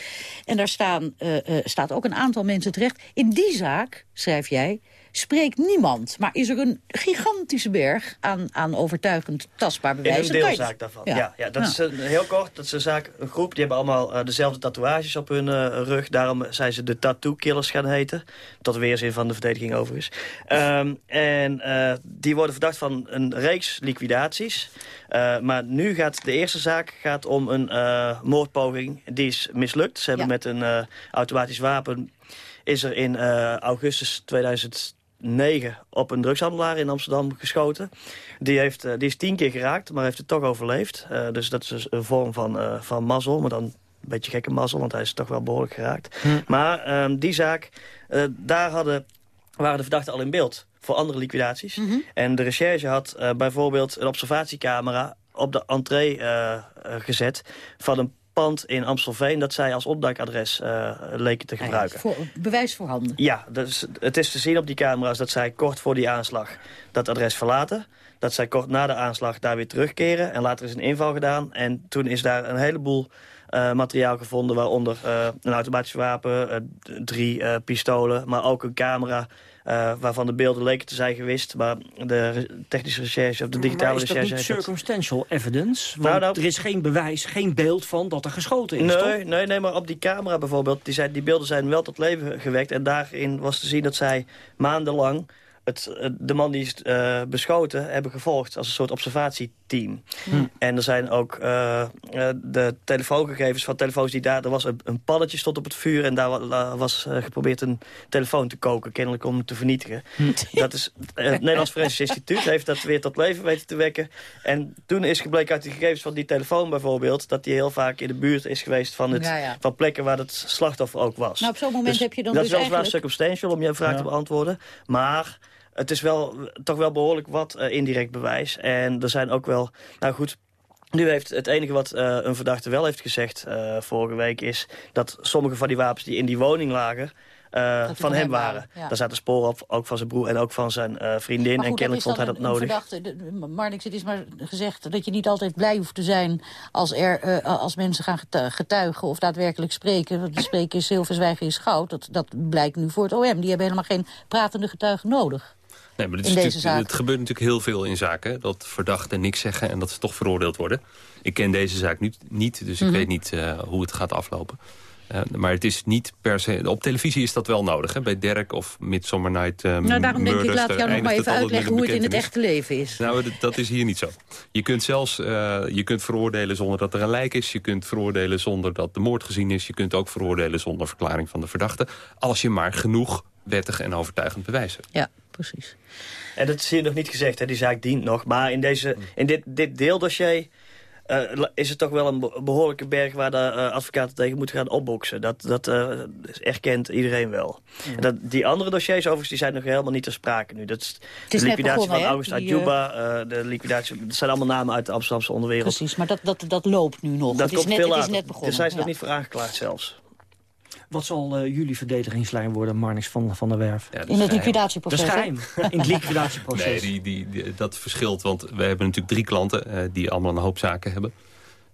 En daar staan, eh, eh, staat ook een aantal mensen terecht. In die zaak, schrijf jij, spreekt niemand. Maar is er een gigantische berg aan, aan overtuigend tastbaar bewijs? Is een deelzaak daarvan, ja. ja. Dat is eh, heel kort, dat is een zaak, een groep. Die hebben allemaal eh, dezelfde tatoeages op hun eh, rug. Daarom zijn ze de tattoo killers gaan heten. Tot weerzin van de verdediging overigens. Um, en die worden verdacht van een reeks liquidaties. maar nu gaat de eerste zaak gaat om een moordpoging. Die is mislukt. Ze hebben met een automatisch wapen is er in augustus 2020 negen op een drugshandelaar in Amsterdam geschoten. Die, heeft, eh, die is tien keer geraakt, maar heeft het toch overleefd. Eh, dus dat is dus een vorm van, eh, van mazzel, maar dan een beetje gekke mazzel... want hij is toch wel behoorlijk geraakt. Hm. Maar ehm, die zaak, daar hadden, waren de verdachten al in beeld voor andere liquidaties. Mhm. En de recherche had bijvoorbeeld een observatiecamera op de entree gezet van een pand in Amstelveen dat zij als opduikadres eh, leken te gebruiken. Voor, bewijs voorhanden. Ja, dus het is te zien op die camera's dat zij kort voor die aanslag dat adres verlaten. Dat zij kort na de aanslag daar weer terugkeren. En later is een inval gedaan. En toen is daar een heleboel eh, materiaal gevonden... waaronder eh, een automatisch wapen, drie pistolen... maar ook een camera eh, waarvan de beelden leken te zijn gewist. Maar de technische recherche of de digitale maar is dat recherche... niet heeft dat- circumstantial evidence? Want Nou, nou- er is geen bewijs, geen beeld van dat er geschoten is, Nee, toch? nee, nee, maar op die camera bijvoorbeeld, die, zijn, die beelden zijn wel tot leven gewekt. En daarin was te zien dat zij maandenlang het, eh, de man die is eh, beschoten hebben gevolgd als een soort observatieteam. En er zijn ook eh, eh, de telefoongegevens van telefoons die daar... Er was een, een pannetje stond op het vuur en daar wa- was eh, geprobeerd een telefoon te koken. Kennelijk om te vernietigen. Dat is, eh, het Nederlands Forensisch Instituut heeft dat weer tot leven weten te wekken. En toen is gebleken uit de gegevens van die telefoon bijvoorbeeld... dat die heel vaak in de buurt is geweest van, het, Ja, ja. van plekken waar het slachtoffer ook was. Nou, op zo'n moment Dus heb je dan dat dus is weliswaar eigenlijk... circumstantial om je vraag Ja. te beantwoorden. Maar het is wel toch wel behoorlijk wat eh, indirect bewijs. En er zijn ook wel... Nou goed, nu heeft het enige wat eh, een verdachte wel heeft gezegd eh, vorige week... is dat sommige van die wapens die in die woning lagen... van hem waren. ja. Daar zaten sporen op, ook van zijn broer en ook van zijn vriendin. Maar en kennelijk vond hij dat een- nodig. een verdachte. De- Marnix, het is maar gezegd dat je niet altijd blij hoeft te zijn... als, er, als mensen gaan getu- getuigen of daadwerkelijk spreken. Want spreken is zilver, zwijgen is goud. Dat, dat blijkt nu voor het OM. Die hebben helemaal geen pratende getuigen nodig. Nee, maar in deze zaak. Het gebeurt natuurlijk heel veel in zaken. Dat verdachten niks zeggen en dat ze toch veroordeeld worden. Ik ken deze zaak nu niet, dus ik Mhm. weet niet eh, hoe het gaat aflopen. Eh, maar het is niet per se... Op televisie is dat wel nodig. Hè? Bij Derek of Midsummer Night uh, nou, daarom denk ik, laat ik jou nog maar even uitleggen hoe het in het echt echte leven is. nou, dat- dat is hier niet zo. Je kunt zelfs eh, je kunt veroordelen zonder dat er een lijk is. Je kunt veroordelen zonder dat de moord gezien is. Je kunt ook veroordelen zonder verklaring van de verdachte. Als je maar genoeg wettig en overtuigend bewijs hebt. Ja, precies. En dat is hier nog niet gezegd, hè? die zaak dient nog. Maar in, deze, in dit, dit deeldossier eh, la- is het toch wel een be- behoorlijke berg... waar de eh, advocaten tegen moeten gaan opboksen. Dat, dat eh, erkent iedereen wel. En dat, die andere dossiers overigens die zijn nog helemaal niet ter sprake nu. Dat is, de liquidatie begonnen, van? August Adjuba, eh, de liquidatie... Dat zijn allemaal namen uit de Amsterdamse onderwereld. Precies, maar dat, dat, dat loopt nu nog. Dat het is komt net, veel het is net begonnen. Daar zijn ze nog niet voor aangeklaagd zelfs. Wat zal eh, jullie verdedigingslijn worden, Marnix van, van der Werf? Ja, In het liquidatieproces. Dat is hè? geheim, in het liquidatieproces. Nee, die, die, die- dat verschilt, want we hebben natuurlijk drie klanten... eh, die allemaal een hoop zaken hebben.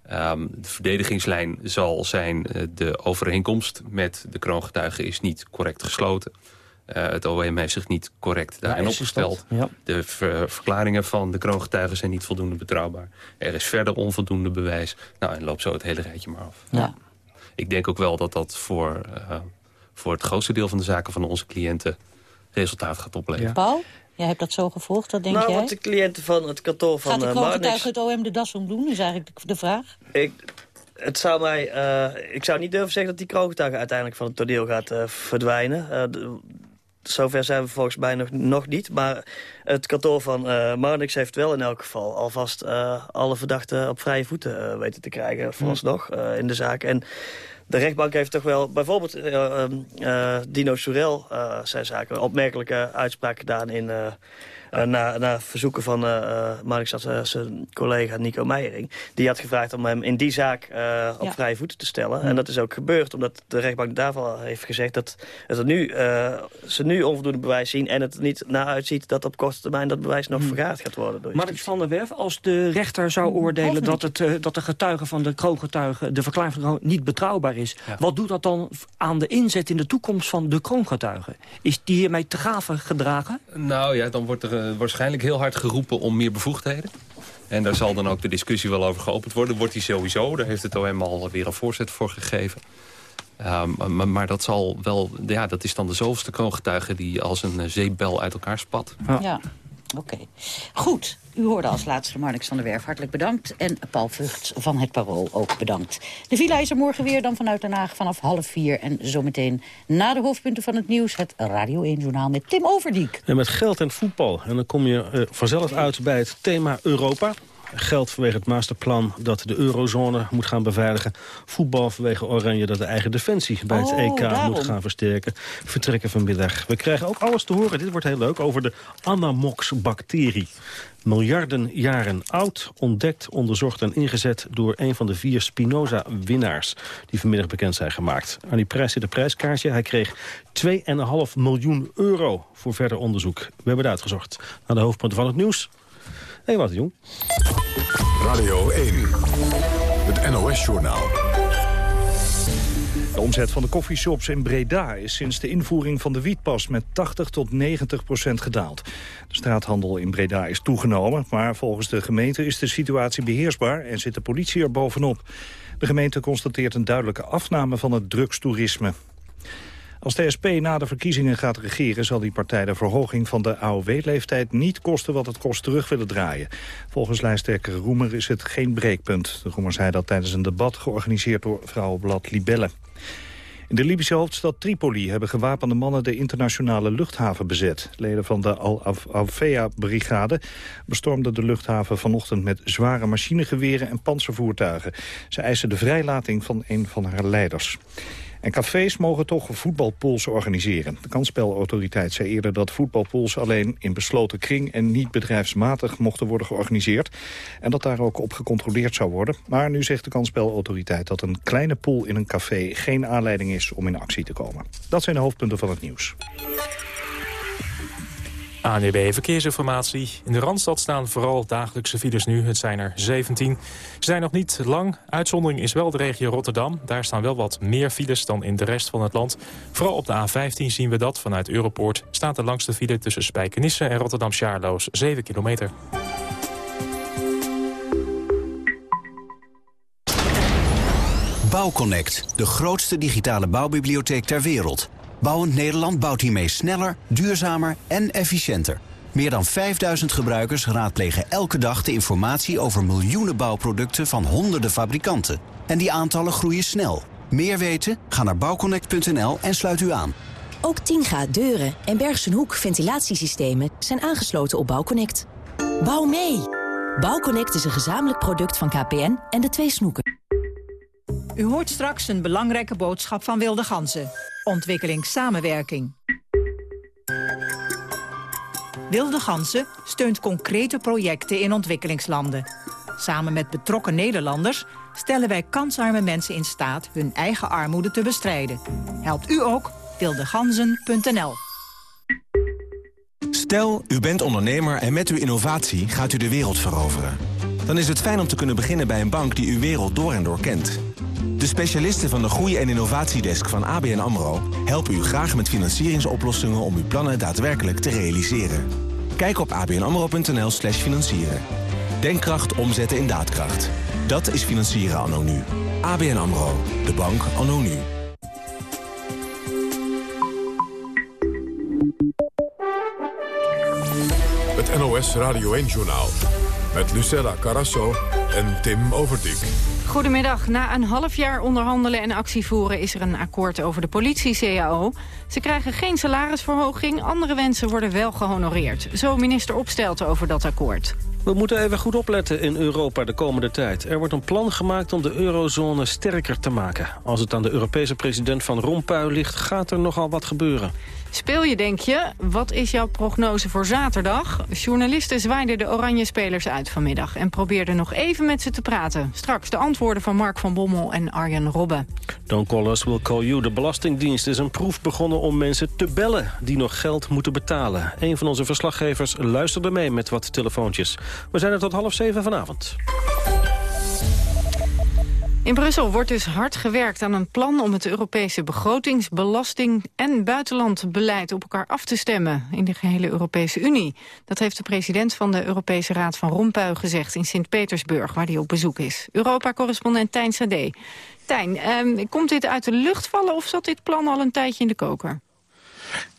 Ehm, de verdedigingslijn zal zijn... eh, de overeenkomst met de kroongetuigen is niet correct gesloten. Eh, het OM heeft zich niet correct daarin Ja, opgesteld. Ja. De ver- verklaringen van de kroongetuigen zijn niet voldoende betrouwbaar. Er is verder onvoldoende bewijs. Nou, en loopt zo het hele rijtje maar af. Ja. Ik denk ook wel dat dat voor, eh, voor het grootste deel van de zaken van onze cliënten resultaat gaat opleveren. Paul, jij hebt dat zo gevolgd, dat denk nou, jij? wat de cliënten van het kantoor van Gaat de eh, Marnix... kroongetuige het OM de das om doen, is eigenlijk de, de vraag. Ik, het zou mij, eh, ik zou niet durven zeggen dat die kroongetuige uiteindelijk van het toneel gaat verdwijnen. Eh, zover zijn we volgens mij nog, nog niet. Maar het kantoor van eh Marnix heeft wel in elk geval alvast eh, alle verdachten op vrije voeten eh, weten te krijgen. Vooralsnog eh, in de zaak. En de rechtbank heeft toch wel, bijvoorbeeld Dino Soerel, eh zijn zaken, een opmerkelijke uitspraak gedaan in... eh, na, na verzoeken van uh, Mark zijn collega Nico Meijering. Die had gevraagd om hem in die zaak op vrije voeten te stellen. En dat is ook gebeurd, omdat de rechtbank daarvan heeft gezegd... dat het er nu, ze nu onvoldoende bewijs zien... en het er niet naar uitziet dat op korte termijn dat bewijs nog hm. vergaard gaat worden. Door Mark van der Werf, als de rechter zou oordelen... dat, het, dat de getuige van de kroongetuige, de verklaring van de kroon, niet betrouwbaar is... wat doet dat dan aan de inzet in de toekomst van de kroongetuige? Is die hiermee te gave gedragen? Nou ja, dan wordt er uh, waarschijnlijk heel hard geroepen om meer bevoegdheden. En daar zal dan ook de discussie wel over geopend worden. Wordt die sowieso, daar heeft het OM al weer een voorzet voor gegeven. Um, maar, maar, dat zal wel, ja, dat is dan de zoveelste kroongetuige die als een zeepbel uit elkaar spat. ja. Oké. Goed, u hoorde als laatste Marnix van der Werf. Hartelijk bedankt. En Paul Vugts van het Parool ook bedankt. De villa is er morgen weer dan vanuit Den Haag vanaf half vier. En zometeen na de hoofdpunten van het nieuws... het Radio 1-journaal met Tim Overdiek. En met geld en voetbal. En dan kom je uh, vanzelf uit bij het thema Europa geld vanwege het masterplan dat de eurozone moet gaan beveiligen. Voetbal vanwege Oranje dat de eigen defensie bij het EK oh, moet gaan versterken. Vertrekken vanmiddag. We krijgen ook alles te horen, dit wordt heel leuk, over de Anamox-bacterie. Miljarden jaren oud, ontdekt, onderzocht en ingezet... door een van de vier Spinoza-winnaars die vanmiddag bekend zijn gemaakt. Aan die prijs zit een prijskaartje. Hij kreeg 2,5 miljoen euro voor verder onderzoek. We hebben het uitgezocht. Naar de hoofdpunten van het nieuws. Hey, wat jong. Radio 1, het NOS-journaal. De omzet van de koffieshops in Breda is sinds de invoering van de wietpas met 80 tot 90 procent gedaald. De straathandel in Breda is toegenomen, maar volgens de gemeente is de situatie beheersbaar en zit de politie er bovenop. De gemeente constateert een duidelijke afname van het drugstoerisme. Als de SP na de verkiezingen gaat regeren... zal die partij de verhoging van de AOW-leeftijd niet kosten wat het kost terug willen draaien. Volgens lijsttrekker Roemer is het geen breekpunt. De Roemer zei dat tijdens een debat georganiseerd door Vrouwenblad Libelle. In de Libische hoofdstad Tripoli hebben gewapende mannen de internationale luchthaven bezet. Leden van de Al-Afea-brigade bestormden de luchthaven vanochtend met zware machinegeweren en panzervoertuigen. Ze eisen de vrijlating van een van haar leiders. En cafés mogen toch voetbalpools organiseren. De kansspelautoriteit zei eerder dat voetbalpools alleen in besloten kring... en niet bedrijfsmatig mochten worden georganiseerd. En dat daar ook op gecontroleerd zou worden. Maar nu zegt de kansspelautoriteit dat een kleine pool in een café... geen aanleiding is om in actie te komen. Dat zijn de hoofdpunten van het nieuws. ANWB Verkeersinformatie. In de Randstad staan vooral dagelijkse files nu. Het zijn er 17. Ze zijn nog niet lang. Uitzondering is wel de regio Rotterdam. Daar staan wel wat meer files dan in de rest van het land. Vooral op de A15 zien we dat. Vanuit Europoort staat de langste file tussen Spijkenisse en Rotterdam-Charloes 7 kilometer. Bouwconnect, de grootste digitale bouwbibliotheek ter wereld. Bouwend Nederland bouwt hiermee sneller, duurzamer en efficiënter. Meer dan 5000 gebruikers raadplegen elke dag de informatie over miljoenen bouwproducten van honderden fabrikanten. En die aantallen groeien snel. Meer weten? Ga naar bouwconnect.nl en sluit u aan. Ook Tinga deuren en Bergsenhoek ventilatiesystemen zijn aangesloten op Bouwconnect. Bouw mee! Bouwconnect is een gezamenlijk product van KPN en de twee snoeken. U hoort straks een belangrijke boodschap van Wilde Ganzen. Ontwikkelingssamenwerking. Wilde Gansen steunt concrete projecten in ontwikkelingslanden. Samen met betrokken Nederlanders stellen wij kansarme mensen in staat hun eigen armoede te bestrijden. Helpt u ook? wildeganzen.nl Stel, u bent ondernemer en met uw innovatie gaat u de wereld veroveren. Dan is het fijn om te kunnen beginnen bij een bank die uw wereld door en door kent. De specialisten van de Groei- en Innovatiedesk van ABN AMRO... helpen u graag met financieringsoplossingen om uw plannen daadwerkelijk te realiseren. Kijk op abnamro.nl slash financieren. Denkkracht omzetten in daadkracht. Dat is financieren anno nu. ABN AMRO. De bank anno nu. Het NOS Radio 1-journaal. Met Lucella Carasso en Tim Overdijk. Goedemiddag. Na een half jaar onderhandelen en actie voeren is er een akkoord over de politie-CAO. Ze krijgen geen salarisverhoging, andere wensen worden wel gehonoreerd. Zo minister Opstelten over dat akkoord. We moeten even goed opletten in Europa de komende tijd. Er wordt een plan gemaakt om de eurozone sterker te maken. Als het aan de Europese president Van Rompuy ligt, gaat er nogal wat gebeuren. Speel je, denk je? Wat is jouw prognose voor zaterdag? Journalisten zwaaiden de oranje spelers uit vanmiddag... en probeerden nog even met ze te praten. Straks de antwoorden van Mark van Bommel en Arjen Robben. Don't call us, we'll call you. De Belastingdienst is een proef begonnen om mensen te bellen... die nog geld moeten betalen. Een van onze verslaggevers luisterde mee met wat telefoontjes. We zijn er tot half zeven vanavond. In Brussel wordt dus hard gewerkt aan een plan om het Europese begrotingsbelasting en buitenlandbeleid op elkaar af te stemmen in de gehele Europese Unie. Dat heeft de president van de Europese Raad van Rompuy gezegd in Sint-Petersburg, waar hij op bezoek is. Europa-correspondent Tijn Sade. Tijn, eh, komt dit uit de lucht vallen of zat dit plan al een tijdje in de koker?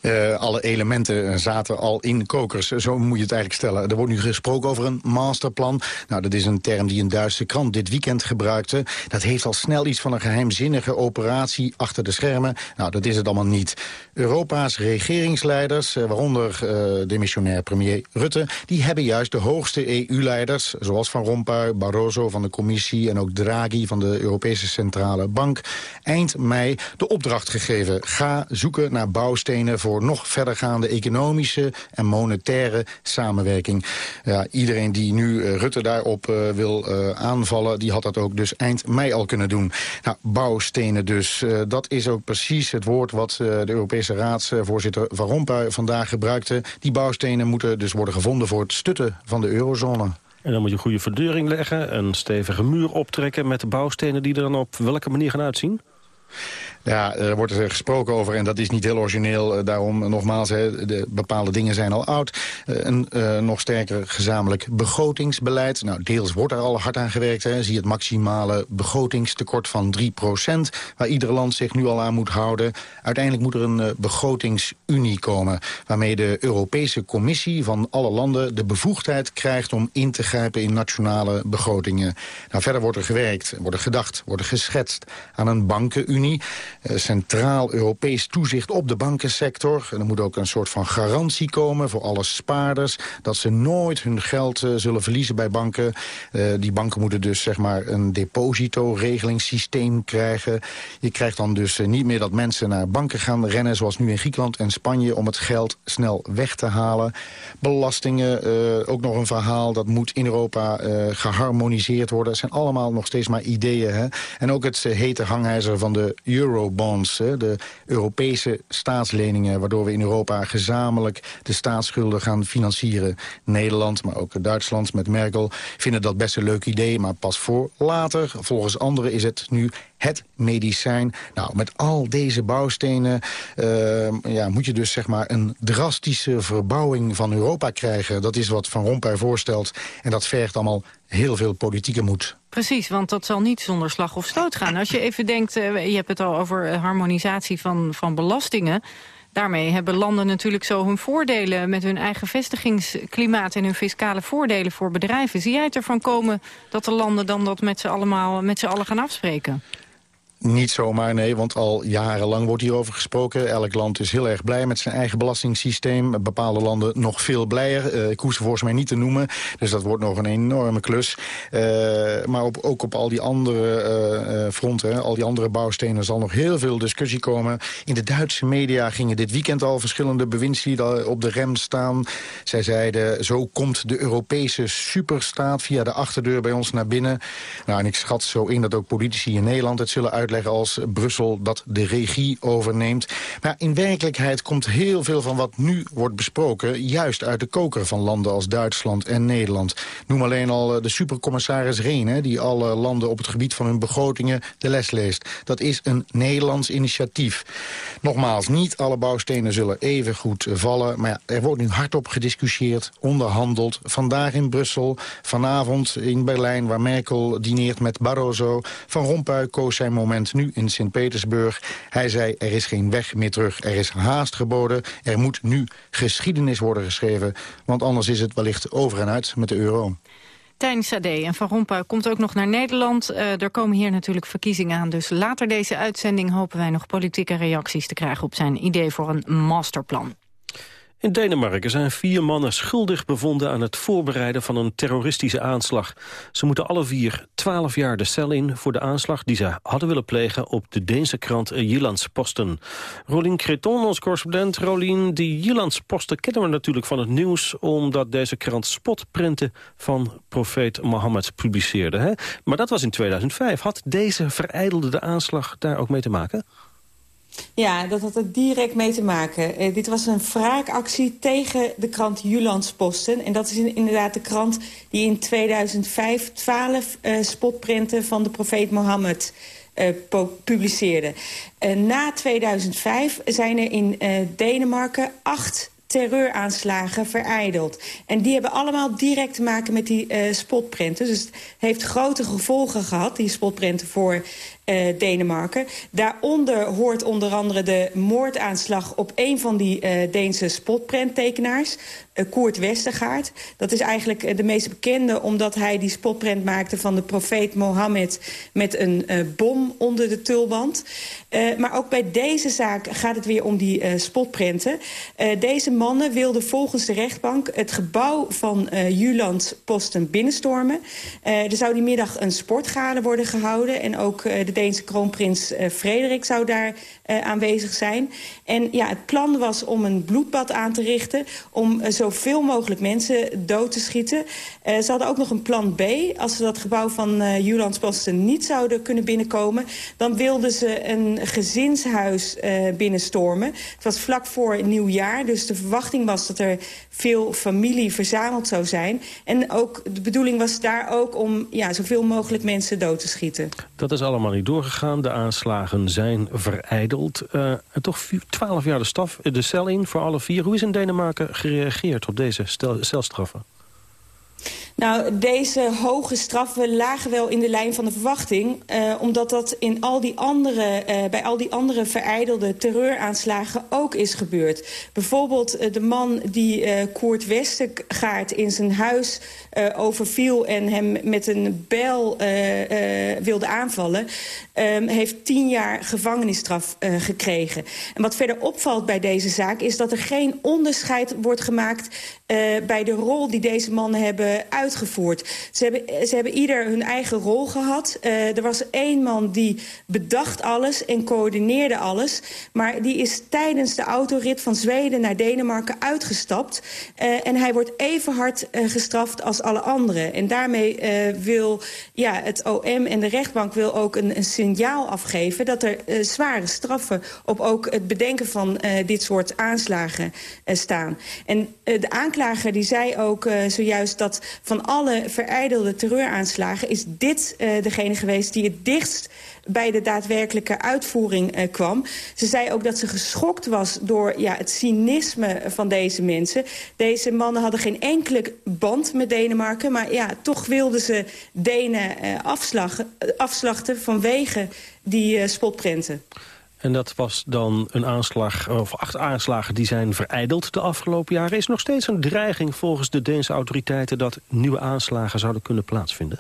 Uh, alle elementen zaten al in kokers. Zo moet je het eigenlijk stellen. Er wordt nu gesproken over een masterplan. Nou, dat is een term die een Duitse krant dit weekend gebruikte. Dat heeft al snel iets van een geheimzinnige operatie achter de schermen. Nou, dat is het allemaal niet. Europa's regeringsleiders, uh, waaronder uh, demissionair premier Rutte... die hebben juist de hoogste EU-leiders, zoals Van Rompuy, Barroso van de Commissie... en ook Draghi van de Europese Centrale Bank... eind mei de opdracht gegeven. Ga zoeken naar bouwstenen voor nog verdergaande economische en monetaire samenwerking. Ja, iedereen die nu uh, Rutte daarop uh, wil uh, aanvallen, die had dat ook dus eind mei al kunnen doen. Nou, bouwstenen dus. dat is ook precies het woord wat de Europese raadsvoorzitter Van Rompuy vandaag gebruikte. Die bouwstenen moeten dus worden gevonden voor het stutten van de eurozone. En dan moet je goede verdeuring leggen, een stevige muur optrekken met de bouwstenen die er dan op welke manier gaan uitzien? Ja, er wordt er gesproken over en dat is niet heel origineel. Daarom nogmaals, hè, de bepaalde dingen zijn al oud. Een uh, nog sterker gezamenlijk begrotingsbeleid. Nou, deels wordt er al hard aan gewerkt. Hè. Zie het maximale begrotingstekort van 3% waar ieder land zich nu al aan moet houden. Uiteindelijk moet er een begrotingsunie komen... waarmee de Europese Commissie van alle landen de bevoegdheid krijgt... om in te grijpen in nationale begrotingen. Nou, verder wordt er gewerkt, wordt er gedacht, wordt er geschetst aan een bankenunie... Eh, centraal Europees toezicht op de bankensector. En er moet ook een soort van garantie komen voor alle spaarders... dat ze nooit hun geld uh, zullen verliezen bij banken. Uh, die banken moeten dus zeg maar een depositoregelingssysteem krijgen. Je krijgt dan dus niet meer dat mensen naar banken gaan rennen... zoals nu in Griekenland en Spanje om het geld snel weg te halen. Belastingen, ook nog een verhaal, dat moet in Europa geharmoniseerd worden. Het zijn allemaal nog steeds maar ideeën. Hè? En ook het hete hangijzer van de euro de Europese staatsleningen... waardoor we in Europa gezamenlijk de staatsschulden gaan financieren. Nederland, maar ook Duitsland met Merkel vinden dat best een leuk idee... maar pas voor later. Volgens anderen is het nu het medicijn. Nou, met al deze bouwstenen uh, ja, moet je dus zeg maar een drastische verbouwing van Europa krijgen. Dat is wat Van Rompuy voorstelt. En dat vergt allemaal heel veel politieke moed. Precies, want dat zal niet zonder slag of stoot gaan. Als je even denkt, uh, je hebt het al over harmonisatie van, van belastingen... Daarmee hebben landen natuurlijk zo hun voordelen met hun eigen vestigingsklimaat en hun fiscale voordelen voor bedrijven. Zie jij het ervan komen dat de landen dan dat met z'n allen gaan afspreken? Niet zomaar, nee, want al jarenlang wordt hierover gesproken. Elk land is heel erg blij met zijn eigen belastingssysteem. Bepaalde landen nog veel blijer. Uh, ik hoef ze volgens mij niet te noemen. Dus dat wordt nog een enorme klus. Uh, maar op, ook op al die andere uh, fronten, al die andere bouwstenen... zal nog heel veel discussie komen. In de Duitse media gingen dit weekend al verschillende bewindslieden op de rem staan. Zij zeiden, zo komt de Europese superstaat via de achterdeur bij ons naar binnen. Nou, en ik schat zo in dat ook politici in Nederland het zullen uit als Brussel dat de regie overneemt. Maar in werkelijkheid komt heel veel van wat nu wordt besproken... juist uit de koker van landen als Duitsland en Nederland. Noem alleen al eh, de supercommissaris Rehn... die alle landen op het gebied van hun begrotingen de les leest. Dat is een Nederlands initiatief. Nogmaals, niet alle bouwstenen zullen even goed vallen... maar ja, er wordt nu hardop gediscussieerd, onderhandeld. Vandaag in Brussel, vanavond in Berlijn... waar Merkel dineert met Barroso. Van Rompuy koos zijn moment nu in Sint-Petersburg. Hij zei, er is geen weg meer terug. Er is haast geboden. Er moet nu geschiedenis worden geschreven. Want anders is het wellicht over en uit met de euro. Tijn Sade en Van Rompuy komt ook nog naar Nederland. Uh, er komen hier natuurlijk verkiezingen aan. Dus later deze uitzending hopen wij nog politieke reacties te krijgen... op zijn idee voor een masterplan. In Denemarken zijn vier mannen schuldig bevonden aan het voorbereiden van een terroristische aanslag. Ze moeten alle vier twaalf jaar de cel in voor de aanslag die ze hadden willen plegen op de Deense krant Jyllandsposten. Rolien Creton, ons correspondent. Rolien, die Jyllandsposten kennen we natuurlijk van het nieuws omdat deze krant spotprinten van profeet Mohammed publiceerde. Hè? Maar dat was in 2005. Had deze vereidelde aanslag daar ook mee te maken? Ja, dat had er direct mee te maken. Uh, dit was een wraakactie tegen de krant Julandsposten. En dat is inderdaad de krant die in 2005 twaalf uh, spotprinten van de profeet Mohammed uh, publiceerde. na 2005 zijn er in Denemarken acht terreuraanslagen vereideld. En die hebben allemaal direct te maken met die uh, spotprenten. Dus het heeft grote gevolgen gehad, die spotprenten, voor uh, Denemarken. Daaronder hoort onder andere de moordaanslag op een van die uh, Deense spotprenttekenaars. Koert Westergaard. Dat is eigenlijk de meest bekende omdat hij die spotprent maakte van de profeet Mohammed met een bom onder de tulband. maar ook bij deze zaak gaat het weer om die spotprenten. deze mannen wilden volgens de rechtbank het gebouw van Juland Posten binnenstormen. er zou die middag een sportgade worden gehouden en ook de Deense kroonprins uh, Frederik zou daar uh, aanwezig zijn. En ja, het plan was om een bloedbad aan te richten... om uh, zoveel mogelijk mensen dood te schieten. ze hadden ook nog een plan B. Als ze dat gebouw van uh, Julandsposten niet zouden kunnen binnenkomen... dan wilden ze een gezinshuis binnenstormen. Het was vlak voor nieuwjaar, dus de verwachting was dat er veel familie verzameld zou zijn. En ook de bedoeling was daar ook om ja, zoveel mogelijk mensen dood te schieten. Dat is allemaal niet doorgegaan. De aanslagen zijn vereideld. Uh, toch twaalf jaar de, staf, de cel in voor alle vier. Hoe is in Denemarken gereageerd op deze celstraffen? Nou, deze hoge straffen lagen wel in de lijn van de verwachting. Uh, omdat dat in al die andere, uh, bij al die andere vereidelde terreuraanslagen ook is gebeurd. Bijvoorbeeld uh, de man die Koert Westergaard in zijn huis overviel... en hem met een bijl wilde aanvallen... Um, heeft tien jaar gevangenisstraf gekregen. En wat verder opvalt bij deze zaak is dat er geen onderscheid wordt gemaakt... bij de rol die deze mannen hebben uit uitgevoerd. Ze hebben, ze hebben ieder hun eigen rol gehad. Uh, er was één man die bedacht alles en coördineerde alles. Maar die is tijdens de autorit van Zweden naar Denemarken uitgestapt. Uh, en hij wordt even hard uh, gestraft als alle anderen. En daarmee wil ja, het OM en de rechtbank wil ook een, een signaal afgeven... dat er zware straffen op ook het bedenken van dit soort aanslagen staan. En de aanklager die zei ook zojuist dat van van alle vereidelde terreuraanslagen... is dit uh, degene geweest die het dichtst bij de daadwerkelijke uitvoering uh, kwam. Ze zei ook dat ze geschokt was door ja, het cynisme van deze mensen. Deze mannen hadden geen enkele band met Denemarken... maar ja, toch wilden ze Denen uh, afslachten vanwege die spotprenten. En dat was dan een aanslag, of acht aanslagen die zijn vereideld de afgelopen jaren. Is nog steeds een dreiging volgens de Deense autoriteiten... dat nieuwe aanslagen zouden kunnen plaatsvinden?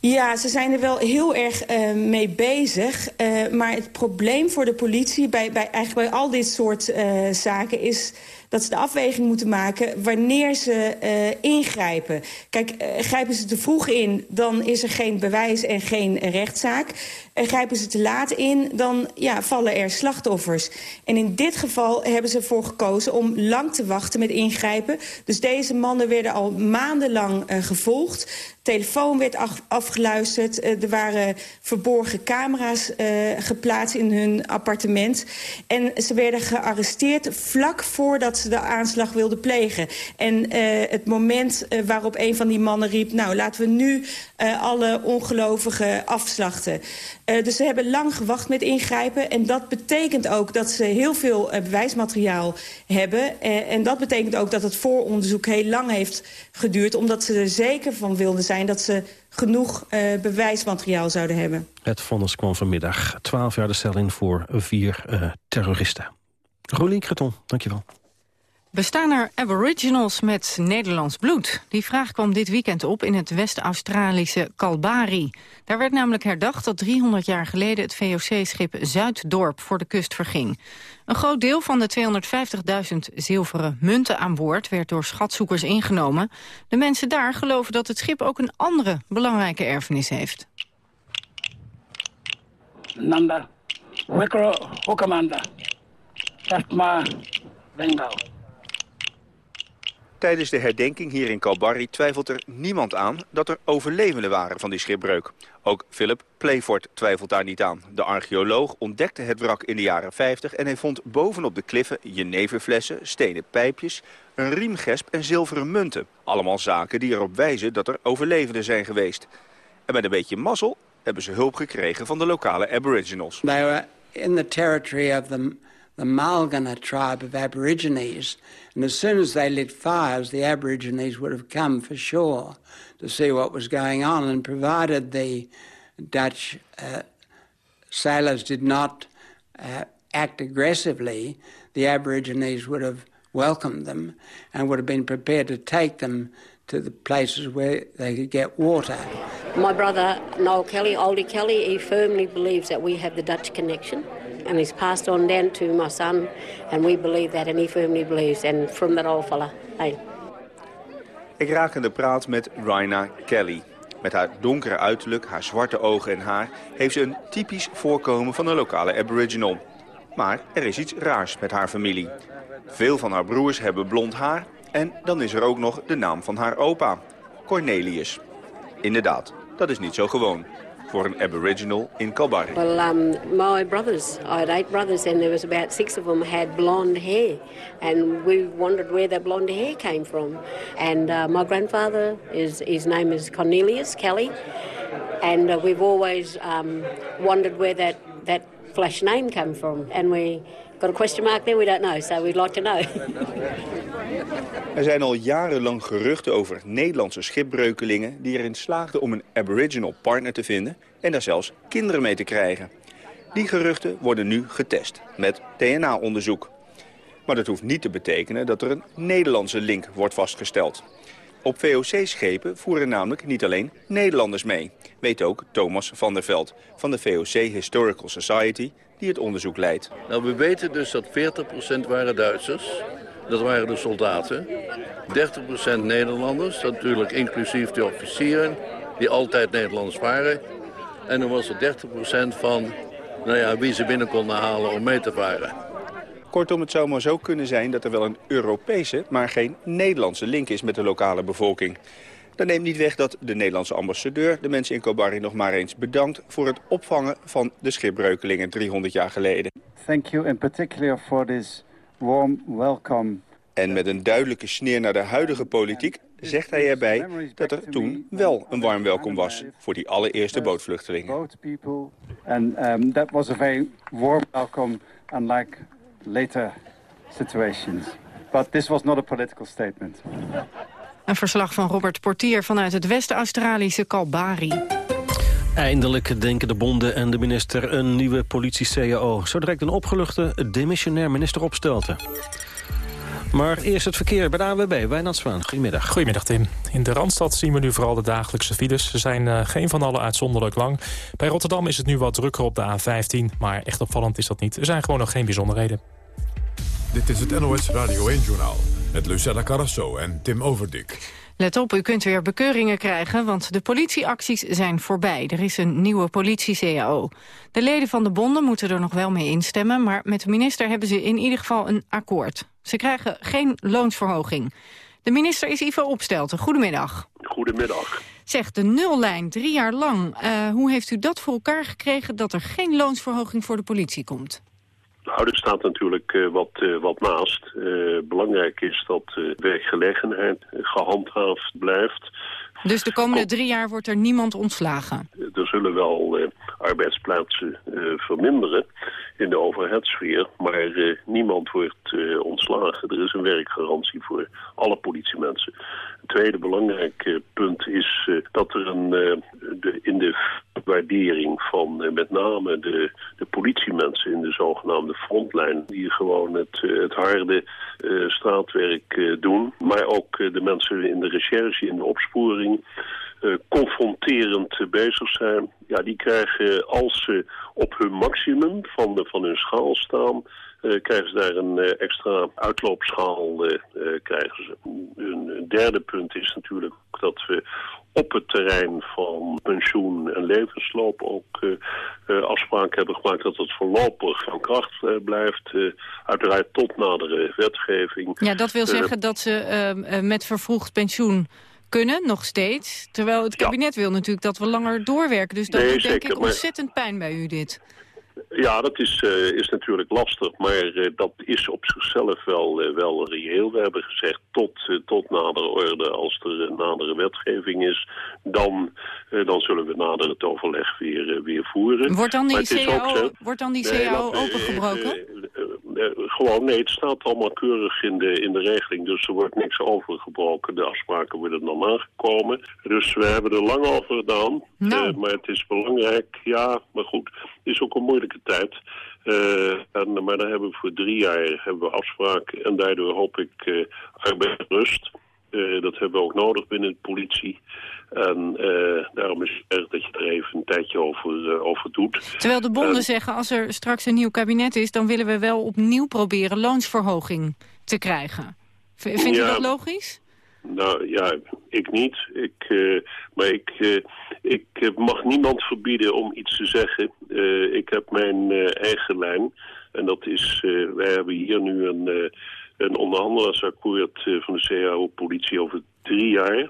Ja, ze zijn er wel heel erg uh, mee bezig. Uh, maar het probleem voor de politie bij, bij, eigenlijk bij al dit soort uh, zaken is dat ze de afweging moeten maken wanneer ze uh, ingrijpen. Kijk, uh, grijpen ze te vroeg in, dan is er geen bewijs en geen rechtszaak. Uh, grijpen ze te laat in, dan ja, vallen er slachtoffers. En in dit geval hebben ze ervoor gekozen om lang te wachten met ingrijpen. Dus deze mannen werden al maandenlang gevolgd. Telefoon werd af, afgeluisterd. er waren verborgen camera's geplaatst in hun appartement. En ze werden gearresteerd vlak voordat ze de aanslag wilden plegen. En uh, het moment uh, waarop een van die mannen riep... nou, laten we nu uh, alle ongelovigen afslachten. dus ze hebben lang gewacht met ingrijpen. En dat betekent ook dat ze heel veel bewijsmateriaal hebben. en dat betekent ook dat het vooronderzoek heel lang heeft geduurd... omdat ze er zeker van wilden zijn dat ze genoeg bewijsmateriaal zouden hebben. Het vonnis kwam vanmiddag. Twaalf jaar de cel in voor vier uh, terroristen. Rolien Kreton, dankjewel. Bestaan er aboriginals met Nederlands bloed? Die vraag kwam dit weekend op in het West-Australische Kalbari. Daar werd namelijk herdacht dat 300 jaar geleden het VOC-schip Zuiddorp voor de kust verging. Een groot deel van de 250.000 zilveren munten aan boord werd door schatzoekers ingenomen. De mensen daar geloven dat het schip ook een andere belangrijke erfenis heeft. Nanda, Wikro Hokamanda, Tatma Bengal. Tijdens de herdenking hier in Kalbarri twijfelt er niemand aan dat er overlevenden waren van die schipbreuk. Ook Philip Playford twijfelt daar niet aan. De archeoloog ontdekte het wrak in de jaren 50 en hij vond bovenop de kliffen jeneverflessen, stenen pijpjes, een riemgesp en zilveren munten. Allemaal zaken die erop wijzen dat er overlevenden zijn geweest. En met een beetje mazzel hebben ze hulp gekregen van de lokale aboriginals. They in the territory of the the Malgana tribe of Aborigines. And as soon as they lit fires, the Aborigines would have come for sure to see what was going on. And provided the Dutch uh, sailors did not uh, act aggressively, the Aborigines would have welcomed them and would have been prepared to take them to the places where they could get water. My brother, Noel Kelly, Oldie Kelly, he firmly believes that we have the Dutch connection. And he's passed on down to my son, and we believe that, and he firmly believes, and from that old fella. Ik raak in de praat met Raina Kelly. Met haar donkere uiterlijk, haar zwarte ogen en haar... heeft ze een typisch voorkomen van een lokale aboriginal. Maar er is iets raars met haar familie. Veel van haar broers hebben blond haar... en dan is er ook nog de naam van haar opa, Cornelius. Inderdaad, dat is niet zo gewoon voor een aboriginal in Kalbarri. Well, um, my brothers, I had eight brothers and there was about six of them had blonde hair. And we wondered where that blonde hair came from. And uh, my grandfather, is his name is Cornelius Kelly. And uh, we've always um, wondered where that, that flash name came from. And we got a question mark there, we don't know. So we'd like to know. Er zijn al jarenlang geruchten over Nederlandse schipbreukelingen... die erin slaagden om een aboriginal partner te vinden... en daar zelfs kinderen mee te krijgen. Die geruchten worden nu getest met DNA-onderzoek. Maar dat hoeft niet te betekenen dat er een Nederlandse link wordt vastgesteld. Op VOC-schepen voeren namelijk niet alleen Nederlanders mee. Weet ook Thomas van der Veld van de VOC Historical Society die het onderzoek leidt. Nou, we weten dus dat 40% waren Duitsers, dat waren de soldaten. 30% Nederlanders, dat natuurlijk inclusief de officieren, die altijd Nederlands waren. En dan was er 30% van nou ja, wie ze binnen konden halen om mee te varen. Kortom, het zou maar zo kunnen zijn dat er wel een Europese, maar geen Nederlandse link is met de lokale bevolking. Dat neemt niet weg dat de Nederlandse ambassadeur de mensen in Kobari nog maar eens bedankt voor het opvangen van de schipbreukelingen 300 jaar geleden. Thank you in particular for this warm welcome. En met een duidelijke sneer naar de huidige politiek zegt hij erbij dat er toen wel een warm welkom was voor die allereerste bootvluchtelingen. And um, that was a very warm welcome unlike later situations. But this was not a political statement. Een verslag van Robert Portier vanuit het West-Australische Kalbari. Eindelijk denken de bonden en de minister een nieuwe politie-CAO. Zo direct een opgeluchte, demissionair minister opstelten. Maar eerst het verkeer bij de AWB, Wijnand Zwaan. Goedemiddag. Goedemiddag, Tim. In de Randstad zien we nu vooral de dagelijkse files. Ze zijn uh, geen van alle uitzonderlijk lang. Bij Rotterdam is het nu wat drukker op de A15, maar echt opvallend is dat niet. Er zijn gewoon nog geen bijzonderheden. Dit is het NOS Radio 1-journaal met Lucella Carrasso en Tim Overdik. Let op, u kunt weer bekeuringen krijgen, want de politieacties zijn voorbij. Er is een nieuwe politie-CAO. De leden van de bonden moeten er nog wel mee instemmen... maar met de minister hebben ze in ieder geval een akkoord. Ze krijgen geen loonsverhoging. De minister is Ivo Opstelten. Goedemiddag. Goedemiddag. Zegt de nullijn, drie jaar lang. Uh, hoe heeft u dat voor elkaar gekregen dat er geen loonsverhoging voor de politie komt? Er staat natuurlijk uh, wat, uh, wat naast. Uh, belangrijk is dat werkgelegenheid gehandhaafd blijft. Dus de komende drie jaar wordt er niemand ontslagen? Er zullen wel arbeidsplaatsen verminderen. in de overheidssfeer. Maar niemand wordt ontslagen. Er is een werkgarantie voor alle politiemensen. Tweede belangrijke punt is dat er een, de, in de waardering van met name de, de politiemensen in de zogenaamde frontlijn... die gewoon het, het harde straatwerk doen. Maar ook de mensen in de recherche, in de opsporing confronterend bezig zijn, ja, die krijgen als ze op hun maximum van, de, van hun schaal staan, krijgen ze daar een uh, extra uitloopschaal. krijgen ze. Een derde punt is natuurlijk dat we op het terrein van pensioen en levensloop ook afspraken hebben gemaakt dat het voorlopig van kracht blijft. uiteraard tot nadere wetgeving. Ja, dat wil zeggen dat ze met vervroegd pensioen kunnen, nog steeds. Terwijl het kabinet wil natuurlijk dat we langer doorwerken. Dus dat nee, doet denk ik ontzettend pijn bij u dit. Ja, dat is, uh, is natuurlijk lastig, maar uh, dat is op zichzelf wel, uh, wel reëel. We hebben gezegd tot, tot nadere orde, als er een nadere wetgeving is, dan, dan zullen we nader het overleg weer, weer voeren. Wordt dan die CAO, wordt dan die CAO opengebroken? gewoon, nee, het staat allemaal keurig in de, in de regeling, dus er wordt niks overgebroken. De afspraken worden dan aangekomen. Dus we hebben er lang over gedaan, nou. maar het is belangrijk, ja, maar goed, is ook een moeilijke tijd. Uh, en, maar dan hebben we voor drie jaar hebben we afspraken en daardoor hoop ik uh, arbeidsrust. Uh, dat hebben we ook nodig binnen de politie. En daarom is het erg dat je er even een tijdje over, over doet. Terwijl de bonden zeggen, als er straks een nieuw kabinet is... dan willen we wel opnieuw proberen loonsverhoging te krijgen. V vindt u dat logisch? Nou ja, ik niet. Ik, uh, maar ik, uh, ik mag niemand verbieden om iets te zeggen. Ik heb mijn eigen lijn. En dat is, wij hebben hier nu een, een onderhandelaarsakkoord van de CAO-politie over drie jaar.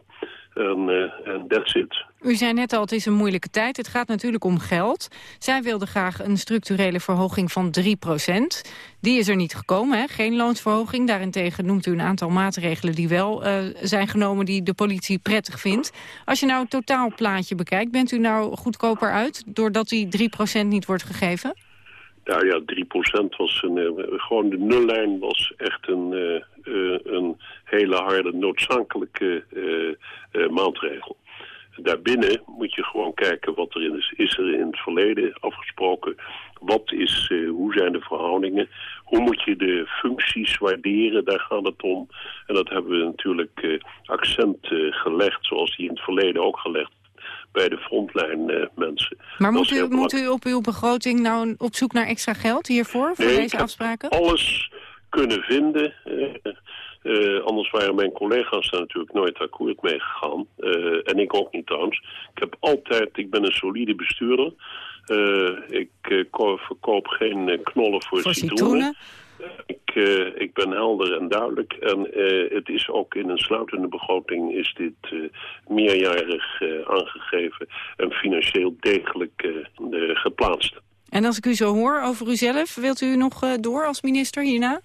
En, uh, that's it. U zei net al, het is een moeilijke tijd. Het gaat natuurlijk om geld. Zij wilde graag een structurele verhoging van 3% Die is er niet gekomen, hè? geen loonsverhoging. Daarentegen noemt u een aantal maatregelen die wel uh, zijn genomen... die de politie prettig vindt. Als je nou het totaalplaatje bekijkt, bent u nou goedkoper uit... doordat die 3% niet wordt gegeven? Nou ja, 3% was een, uh, gewoon de nullijn was echt een, uh, een hele harde noodzakelijke maatregel. Daarbinnen moet je gewoon kijken wat er in is. Is er in het verleden afgesproken? Wat is, hoe zijn de verhoudingen? Hoe moet je de functies waarderen? Daar gaat het om. En dat hebben we natuurlijk accent gelegd, zoals die in het verleden ook gelegd bij de frontlijn uh, mensen. Maar moet u, moet u op uw begroting nou op zoek naar extra geld hiervoor, voor nee, deze afspraken? alles kunnen vinden. Uh, uh, anders waren mijn collega's daar natuurlijk nooit akkoord mee gegaan. en ik ook niet trouwens. Ik heb altijd, ik ben een solide bestuurder. ik verkoop geen knollen voor, voor citroenen. citroenen. Ik, ik ben helder en duidelijk. En het is ook in een sluitende begroting is dit meerjarig aangegeven en financieel degelijk geplaatst. En als ik u zo hoor over uzelf, wilt u nog door als minister hierna?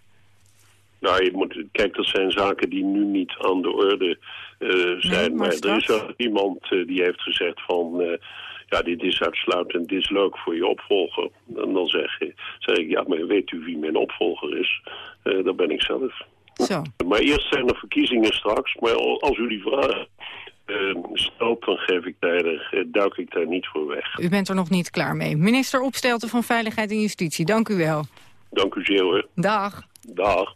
Nou, je moet, kijk, dat zijn zaken die nu niet aan de orde zijn. Nee, maar, maar er is wel iemand die heeft gezegd van ja, dit is uitsluitend, dit is leuk voor je opvolger. En dan zeg, zeg ik, ja, maar weet u wie mijn opvolger is? Dat ben ik zelf. Zo. Maar eerst zijn er verkiezingen straks. Maar als u die vraag stelt, dan geef ik daar, duik ik daar niet voor weg. U bent er nog niet klaar mee. Minister Opstelten van Veiligheid en Justitie, dank u wel. Dank u zeer hoor. Dag. Dag.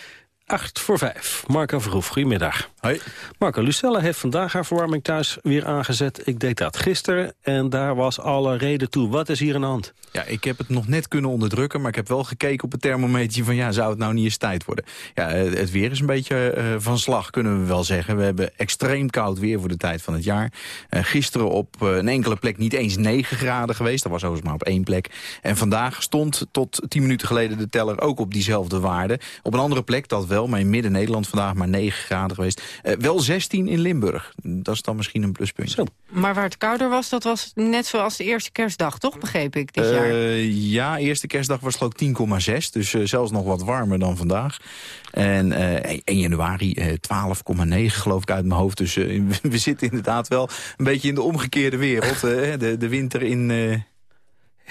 8 voor 5. Marco Verhoef, goedemiddag. Hoi. Marco, Lucelle heeft vandaag haar verwarming thuis weer aangezet. Ik deed dat gisteren en daar was alle reden toe. Wat is hier aan de hand? Ja, ik heb het nog net kunnen onderdrukken, maar ik heb wel gekeken op het thermometer van ja, zou het nou niet eens tijd worden? Ja, eh, het weer is een beetje uh, van slag, kunnen we wel zeggen. We hebben extreem koud weer voor de tijd van het jaar. Uh, gisteren op uh, een enkele plek niet eens 9 graden geweest. Dat was overigens maar op één plek. En vandaag stond tot 10 minuten geleden de teller ook op diezelfde waarde. Op een andere plek, dat wel, maar in Midden-Nederland vandaag maar 9 graden geweest. Uh, wel 16 in Limburg. Dat is dan misschien een pluspuntje. Zo. Maar waar het kouder was, dat was net zoals de eerste kerstdag, toch? Begreep ik dit jaar? Uh, ja, eerste kerstdag was geloof ik 10,6. Dus uh, zelfs nog wat warmer dan vandaag. En 1 januari 12,9 geloof ik uit mijn hoofd. Dus <laughs> we zitten inderdaad wel een beetje in de omgekeerde wereld. de, de winter in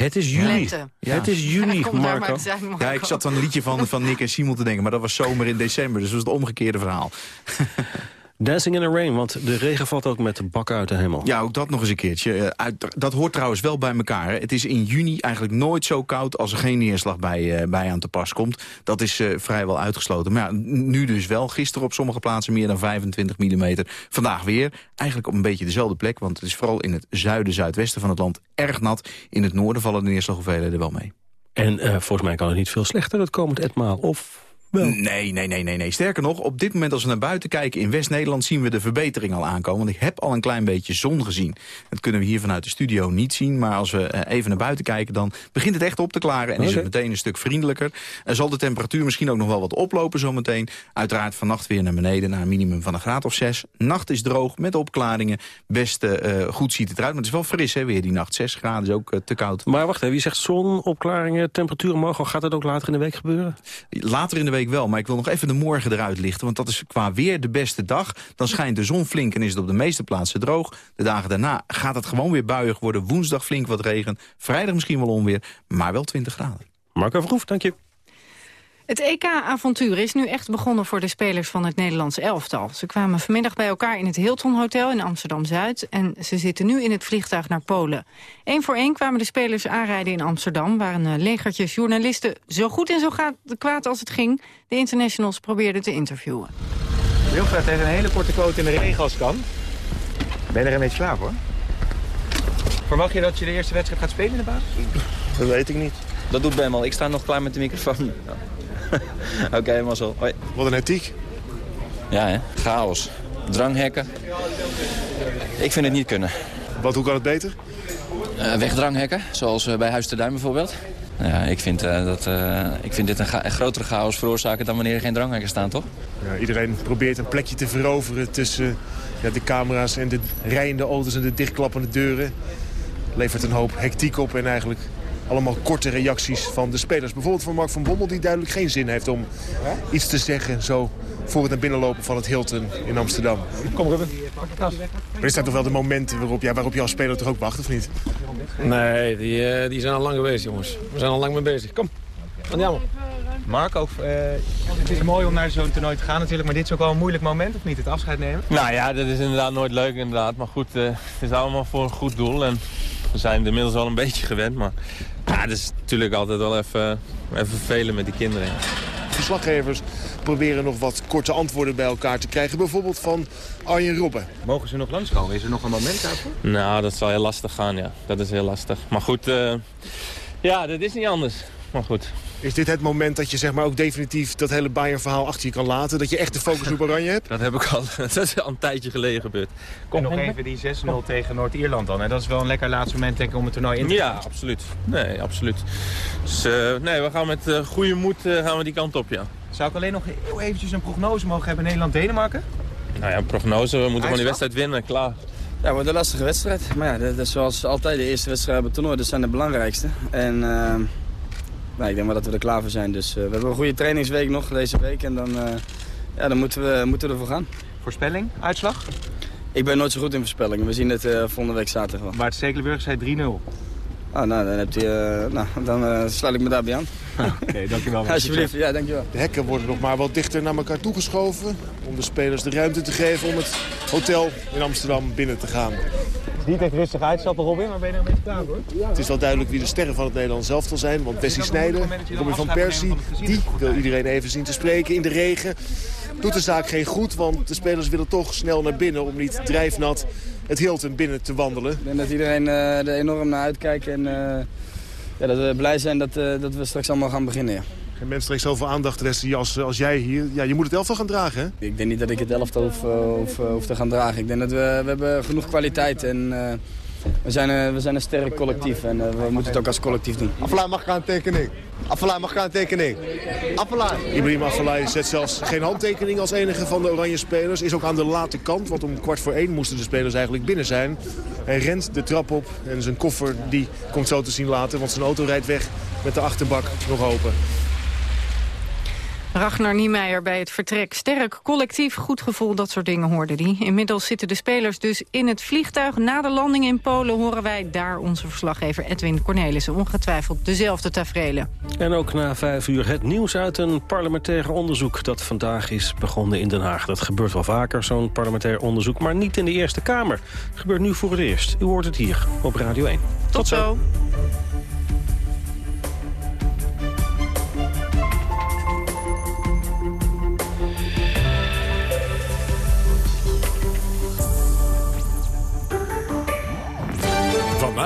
Het is juni. Ja. Het is juni, <laughs> Marco. Ja, ik zat aan een liedje van, van Nick en Simon te denken... maar dat was zomer in december, dus dat was het omgekeerde verhaal. <laughs> Dancing in the Rain, want de regen valt ook met de bakken uit de hemel. Ja, ook dat nog eens een keertje. Eh, dat hoort trouwens wel bij elkaar. hè. Het is in juni eigenlijk nooit zo koud als er geen neerslag bij, eh, bij aan te pas komt. Dat is eh, vrijwel uitgesloten. Maar ja, nu dus wel. Gisteren op sommige plaatsen meer dan 25 mm. Vandaag weer. Eigenlijk op een beetje dezelfde plek. Want het is vooral in het zuiden, zuidwesten van het land erg nat. In het noorden vallen de neerslaghoeveelheden wel mee. En volgens mij kan het niet veel slechter het komend etmaal. Of wel? Nee, nee, nee, nee, nee. Sterker nog, op dit moment als we naar buiten kijken in West-Nederland zien we de verbetering al aankomen. Want ik heb al een klein beetje zon gezien. Dat kunnen we hier vanuit de studio niet zien. Maar als we eh, even naar buiten kijken, dan begint het echt op te klaren. En is het meteen een stuk vriendelijker. En zal de temperatuur misschien ook nog wel wat oplopen zometeen. Uiteraard vannacht weer naar beneden naar een minimum van een graad of zes. Nacht is droog met opklaringen. Best eh, goed ziet het eruit. Maar het is wel fris hè, weer die nacht. Zes graden is ook eh, te koud. Maar wacht even, wie zegt zon, opklaringen, temperatuur omhoog? Gaat dat ook later in de week gebeuren? Later in de week wel, maar ik wil nog even de morgen eruit lichten. Want dat is qua weer de beste dag. Dan schijnt de zon flink en is het op de meeste plaatsen droog. De dagen daarna gaat het gewoon weer buiig worden. Woensdag flink wat regen. Vrijdag misschien wel onweer, maar wel 20 graden. Marco Verhoef, dank je. Het EK-avontuur is nu echt begonnen voor de spelers van het Nederlands elftal. Ze kwamen vanmiddag bij elkaar in het Hilton Hotel in Amsterdam-Zuid... en ze zitten nu in het vliegtuig naar Polen. Eén voor één kwamen de spelers aanrijden in Amsterdam... waar een eh, legertje journalisten zo goed en zo gaat, kwaad als het ging... de internationals probeerden te interviewen. Wilfred heeft een hele korte quote in de regen als kan. Ben je er een beetje klaar voor? Verwacht je dat je de eerste wedstrijd gaat spelen in de basis? Dat weet ik niet. Dat doet Ben al. Ik sta nog klaar met de microfoon. <laughs> Oké, zo. Hoi. Wat een ethiek. Ja, hè? Chaos. Dranghekken. Ik vind het niet kunnen. Wat, hoe kan het beter? Eh, wegdranghekken, zoals eh, bij Huis te Duin bijvoorbeeld. Ja, ik vind, eh, dat, ik vind dit een, ga- een grotere chaos veroorzaken dan wanneer er geen dranghekken staan, toch? Ja, iedereen probeert een plekje te veroveren tussen ja, de camera's en de rijende auto's en de dichtklappende deuren. Levert een hoop hectiek op en eigenlijk allemaal korte reacties van de spelers. Bijvoorbeeld van Mark van Bommel die duidelijk geen zin heeft om iets te zeggen zo voor het naar binnen lopen van het Hilton in Amsterdam. Kom Ruben. Maar dit zijn toch wel de momenten waarop, ja, waarop je als speler toch ook wacht, of niet? Nee, die, eh, die zijn al lang geweest, jongens. We zijn al lang mee bezig. Kom, Andiamo. Mark, ook, eh, het is mooi om naar zo'n toernooi te gaan natuurlijk, maar dit is ook wel een moeilijk moment, of niet? Het afscheid nemen? Nou ja, dat is inderdaad nooit leuk inderdaad. Maar goed, eh, het is allemaal voor een goed doel. En we zijn er inmiddels wel een beetje gewend. Maar ja, het is natuurlijk altijd wel even, even vervelen met die kinderen. Verslaggevers proberen nog wat korte antwoorden bij elkaar te krijgen. Bijvoorbeeld van Arjen Robben. Mogen ze nog langskomen? Is er nog een moment daarvoor? Nou, dat zal heel lastig gaan, ja. Dat is heel lastig. Maar goed, eh, ja, dat is niet anders. Maar goed. Is dit het moment dat je zeg maar, ook definitief dat hele Bayern-verhaal achter je kan laten? Dat je echt de focus op Oranje hebt? Dat heb ik al, <laughs> dat is al een tijdje geleden gebeurd. Kom nog even die 6-0 tegen Noord-Ierland dan. En dat is wel een lekker laatste moment denk ik, om het toernooi in te Ja, absoluut. Nee, absoluut. Dus eh, nee, we gaan met eh, goede moed eh, gaan we die kant op, ja. Zou ik alleen nog heel eventjes een prognose mogen hebben Nederland-Denemarken? Nou ja, een prognose. We moeten gewoon die wedstrijd winnen, klaar. Ja, het wordt een lastige wedstrijd. Maar ja, dat is zoals altijd de eerste wedstrijd op het toernooi. Dat zijn de belangrijkste. En eh, nou, ik denk wel dat we er klaar voor zijn. Dus eh, we hebben een goede trainingsweek nog deze week. En dan, eh, ja, dan moeten, we, moeten we ervoor gaan. Voorspelling, uitslag? Ik ben nooit zo goed in voorspellingen. We zien het eh, volgende week zaterdag wel. Bart Stekelenburg zei 3-0. Ah, nou, dan, hebt u, eh, nou, dan eh, sluit ik me daarbij aan. <laughs> Oké, dankjewel. Alsjeblieft, ja, dankjewel. De hekken worden nog maar wat dichter naar elkaar toegeschoven... om de spelers de ruimte te geven om het hotel in Amsterdam binnen te gaan. Het is niet echt rustig uitstappen, Robin, maar ben je er een beetje klaar voor? Het is wel duidelijk wie de sterren van het Nederlands elftal zijn. Want Wesley Sneijder, Robin van Persie, die wil iedereen even zien te spreken in de regen. Doet de zaak geen goed, want de spelers willen toch snel naar binnen... om niet drijfnat het Hilton binnen te wandelen. Ik denk dat iedereen eh, er enorm naar uitkijkt. En eh, ja, dat we blij zijn dat, eh, dat we straks allemaal gaan beginnen. Ja. Geen mens trekt zoveel aandacht als, als jij hier. Ja, je moet het elftal gaan dragen, hè? Ik denk niet dat ik het elftal hoef, eh, hoef, eh, hoef te gaan dragen. Ik denk dat we, we hebben genoeg kwaliteit en eh, we, zijn, eh, we zijn een sterk collectief. En we moeten het ook als collectief doen. Aflaai mag gaan tekening. Aflaai mag gaan tekening. Aflaai. Ibrahim Afellay zet zelfs geen handtekening als enige van de oranje spelers. Is ook aan de late kant, want om kwart voor één moesten de spelers eigenlijk binnen zijn. Hij rent de trap op en zijn koffer die komt zo te zien later. Want zijn auto rijdt weg met de achterbak nog open. Ragnar Niemeyer bij het vertrek. Sterk, collectief, goed gevoel, dat soort dingen hoorden die. Inmiddels zitten de spelers dus in het vliegtuig. Na de landing in Polen horen wij daar onze verslaggever Edwin Cornelissen. Ongetwijfeld dezelfde tafereelen. En ook na vijf uur het nieuws uit een parlementair onderzoek... dat vandaag is begonnen in Den Haag. Dat gebeurt wel vaker, zo'n parlementair onderzoek, maar niet in de Eerste Kamer. Dat gebeurt nu voor het eerst. U hoort het hier op Radio 1. Tot, zo.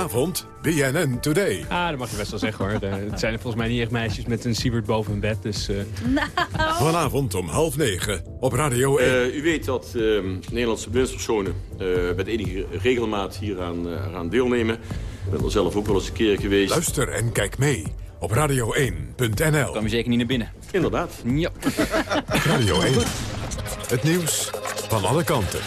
Vanavond BNN Today. Ah, dat mag je best wel zeggen hoor. De- Het zijn er volgens mij niet echt meisjes met een siebert boven hun bed. Dus, eh, Vanavond om half negen op Radio 1. Eh, u weet dat eh, Nederlandse bewindspersonen eh, met enige regelmaat hieraan uh, eraan deelnemen. Ik ben er zelf ook wel eens een keer geweest. Luister en kijk mee op radio1.nl. Kwam je zeker niet naar binnen? Inderdaad. Ja. <laughs> Radio 1. Het nieuws van alle kanten.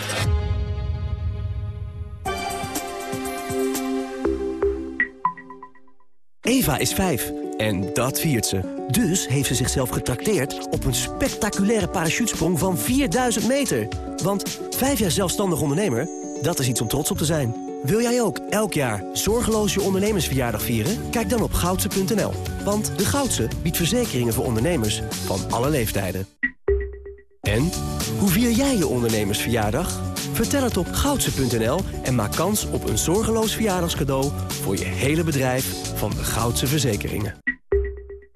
Eva is vijf en dat viert ze. Dus heeft ze zichzelf getrakteerd op een spectaculaire parachutesprong van 4000 meter. Want vijf jaar zelfstandig ondernemer, dat is iets om trots op te zijn. Wil jij ook elk jaar zorgeloos je ondernemersverjaardag vieren? Kijk dan op goudse.nl. Want de Goudse biedt verzekeringen voor ondernemers van alle leeftijden. En, hoe vier jij je ondernemersverjaardag? Vertel het op goudse.nl en maak kans op een zorgeloos verjaardagscadeau... voor je hele bedrijf van de Goudse Verzekeringen.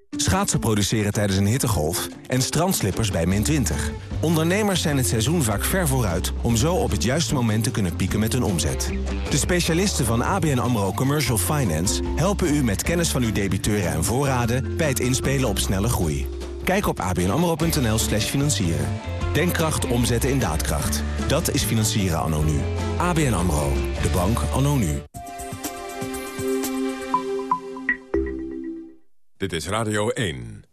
Schaatsen produceren tijdens een hittegolf en strandslippers bij min 20. Ondernemers zijn het seizoen vaak ver vooruit... om zo op het juiste moment te kunnen pieken met hun omzet. De specialisten van ABN AMRO Commercial Finance... helpen u met kennis van uw debiteuren en voorraden... bij het inspelen op snelle groei. Kijk op abnamro.nl slash financieren. Denkkracht omzetten in daadkracht. Dat is financieren anno nu. ABN AMRO. De bank anno nu. Dit is Radio 1.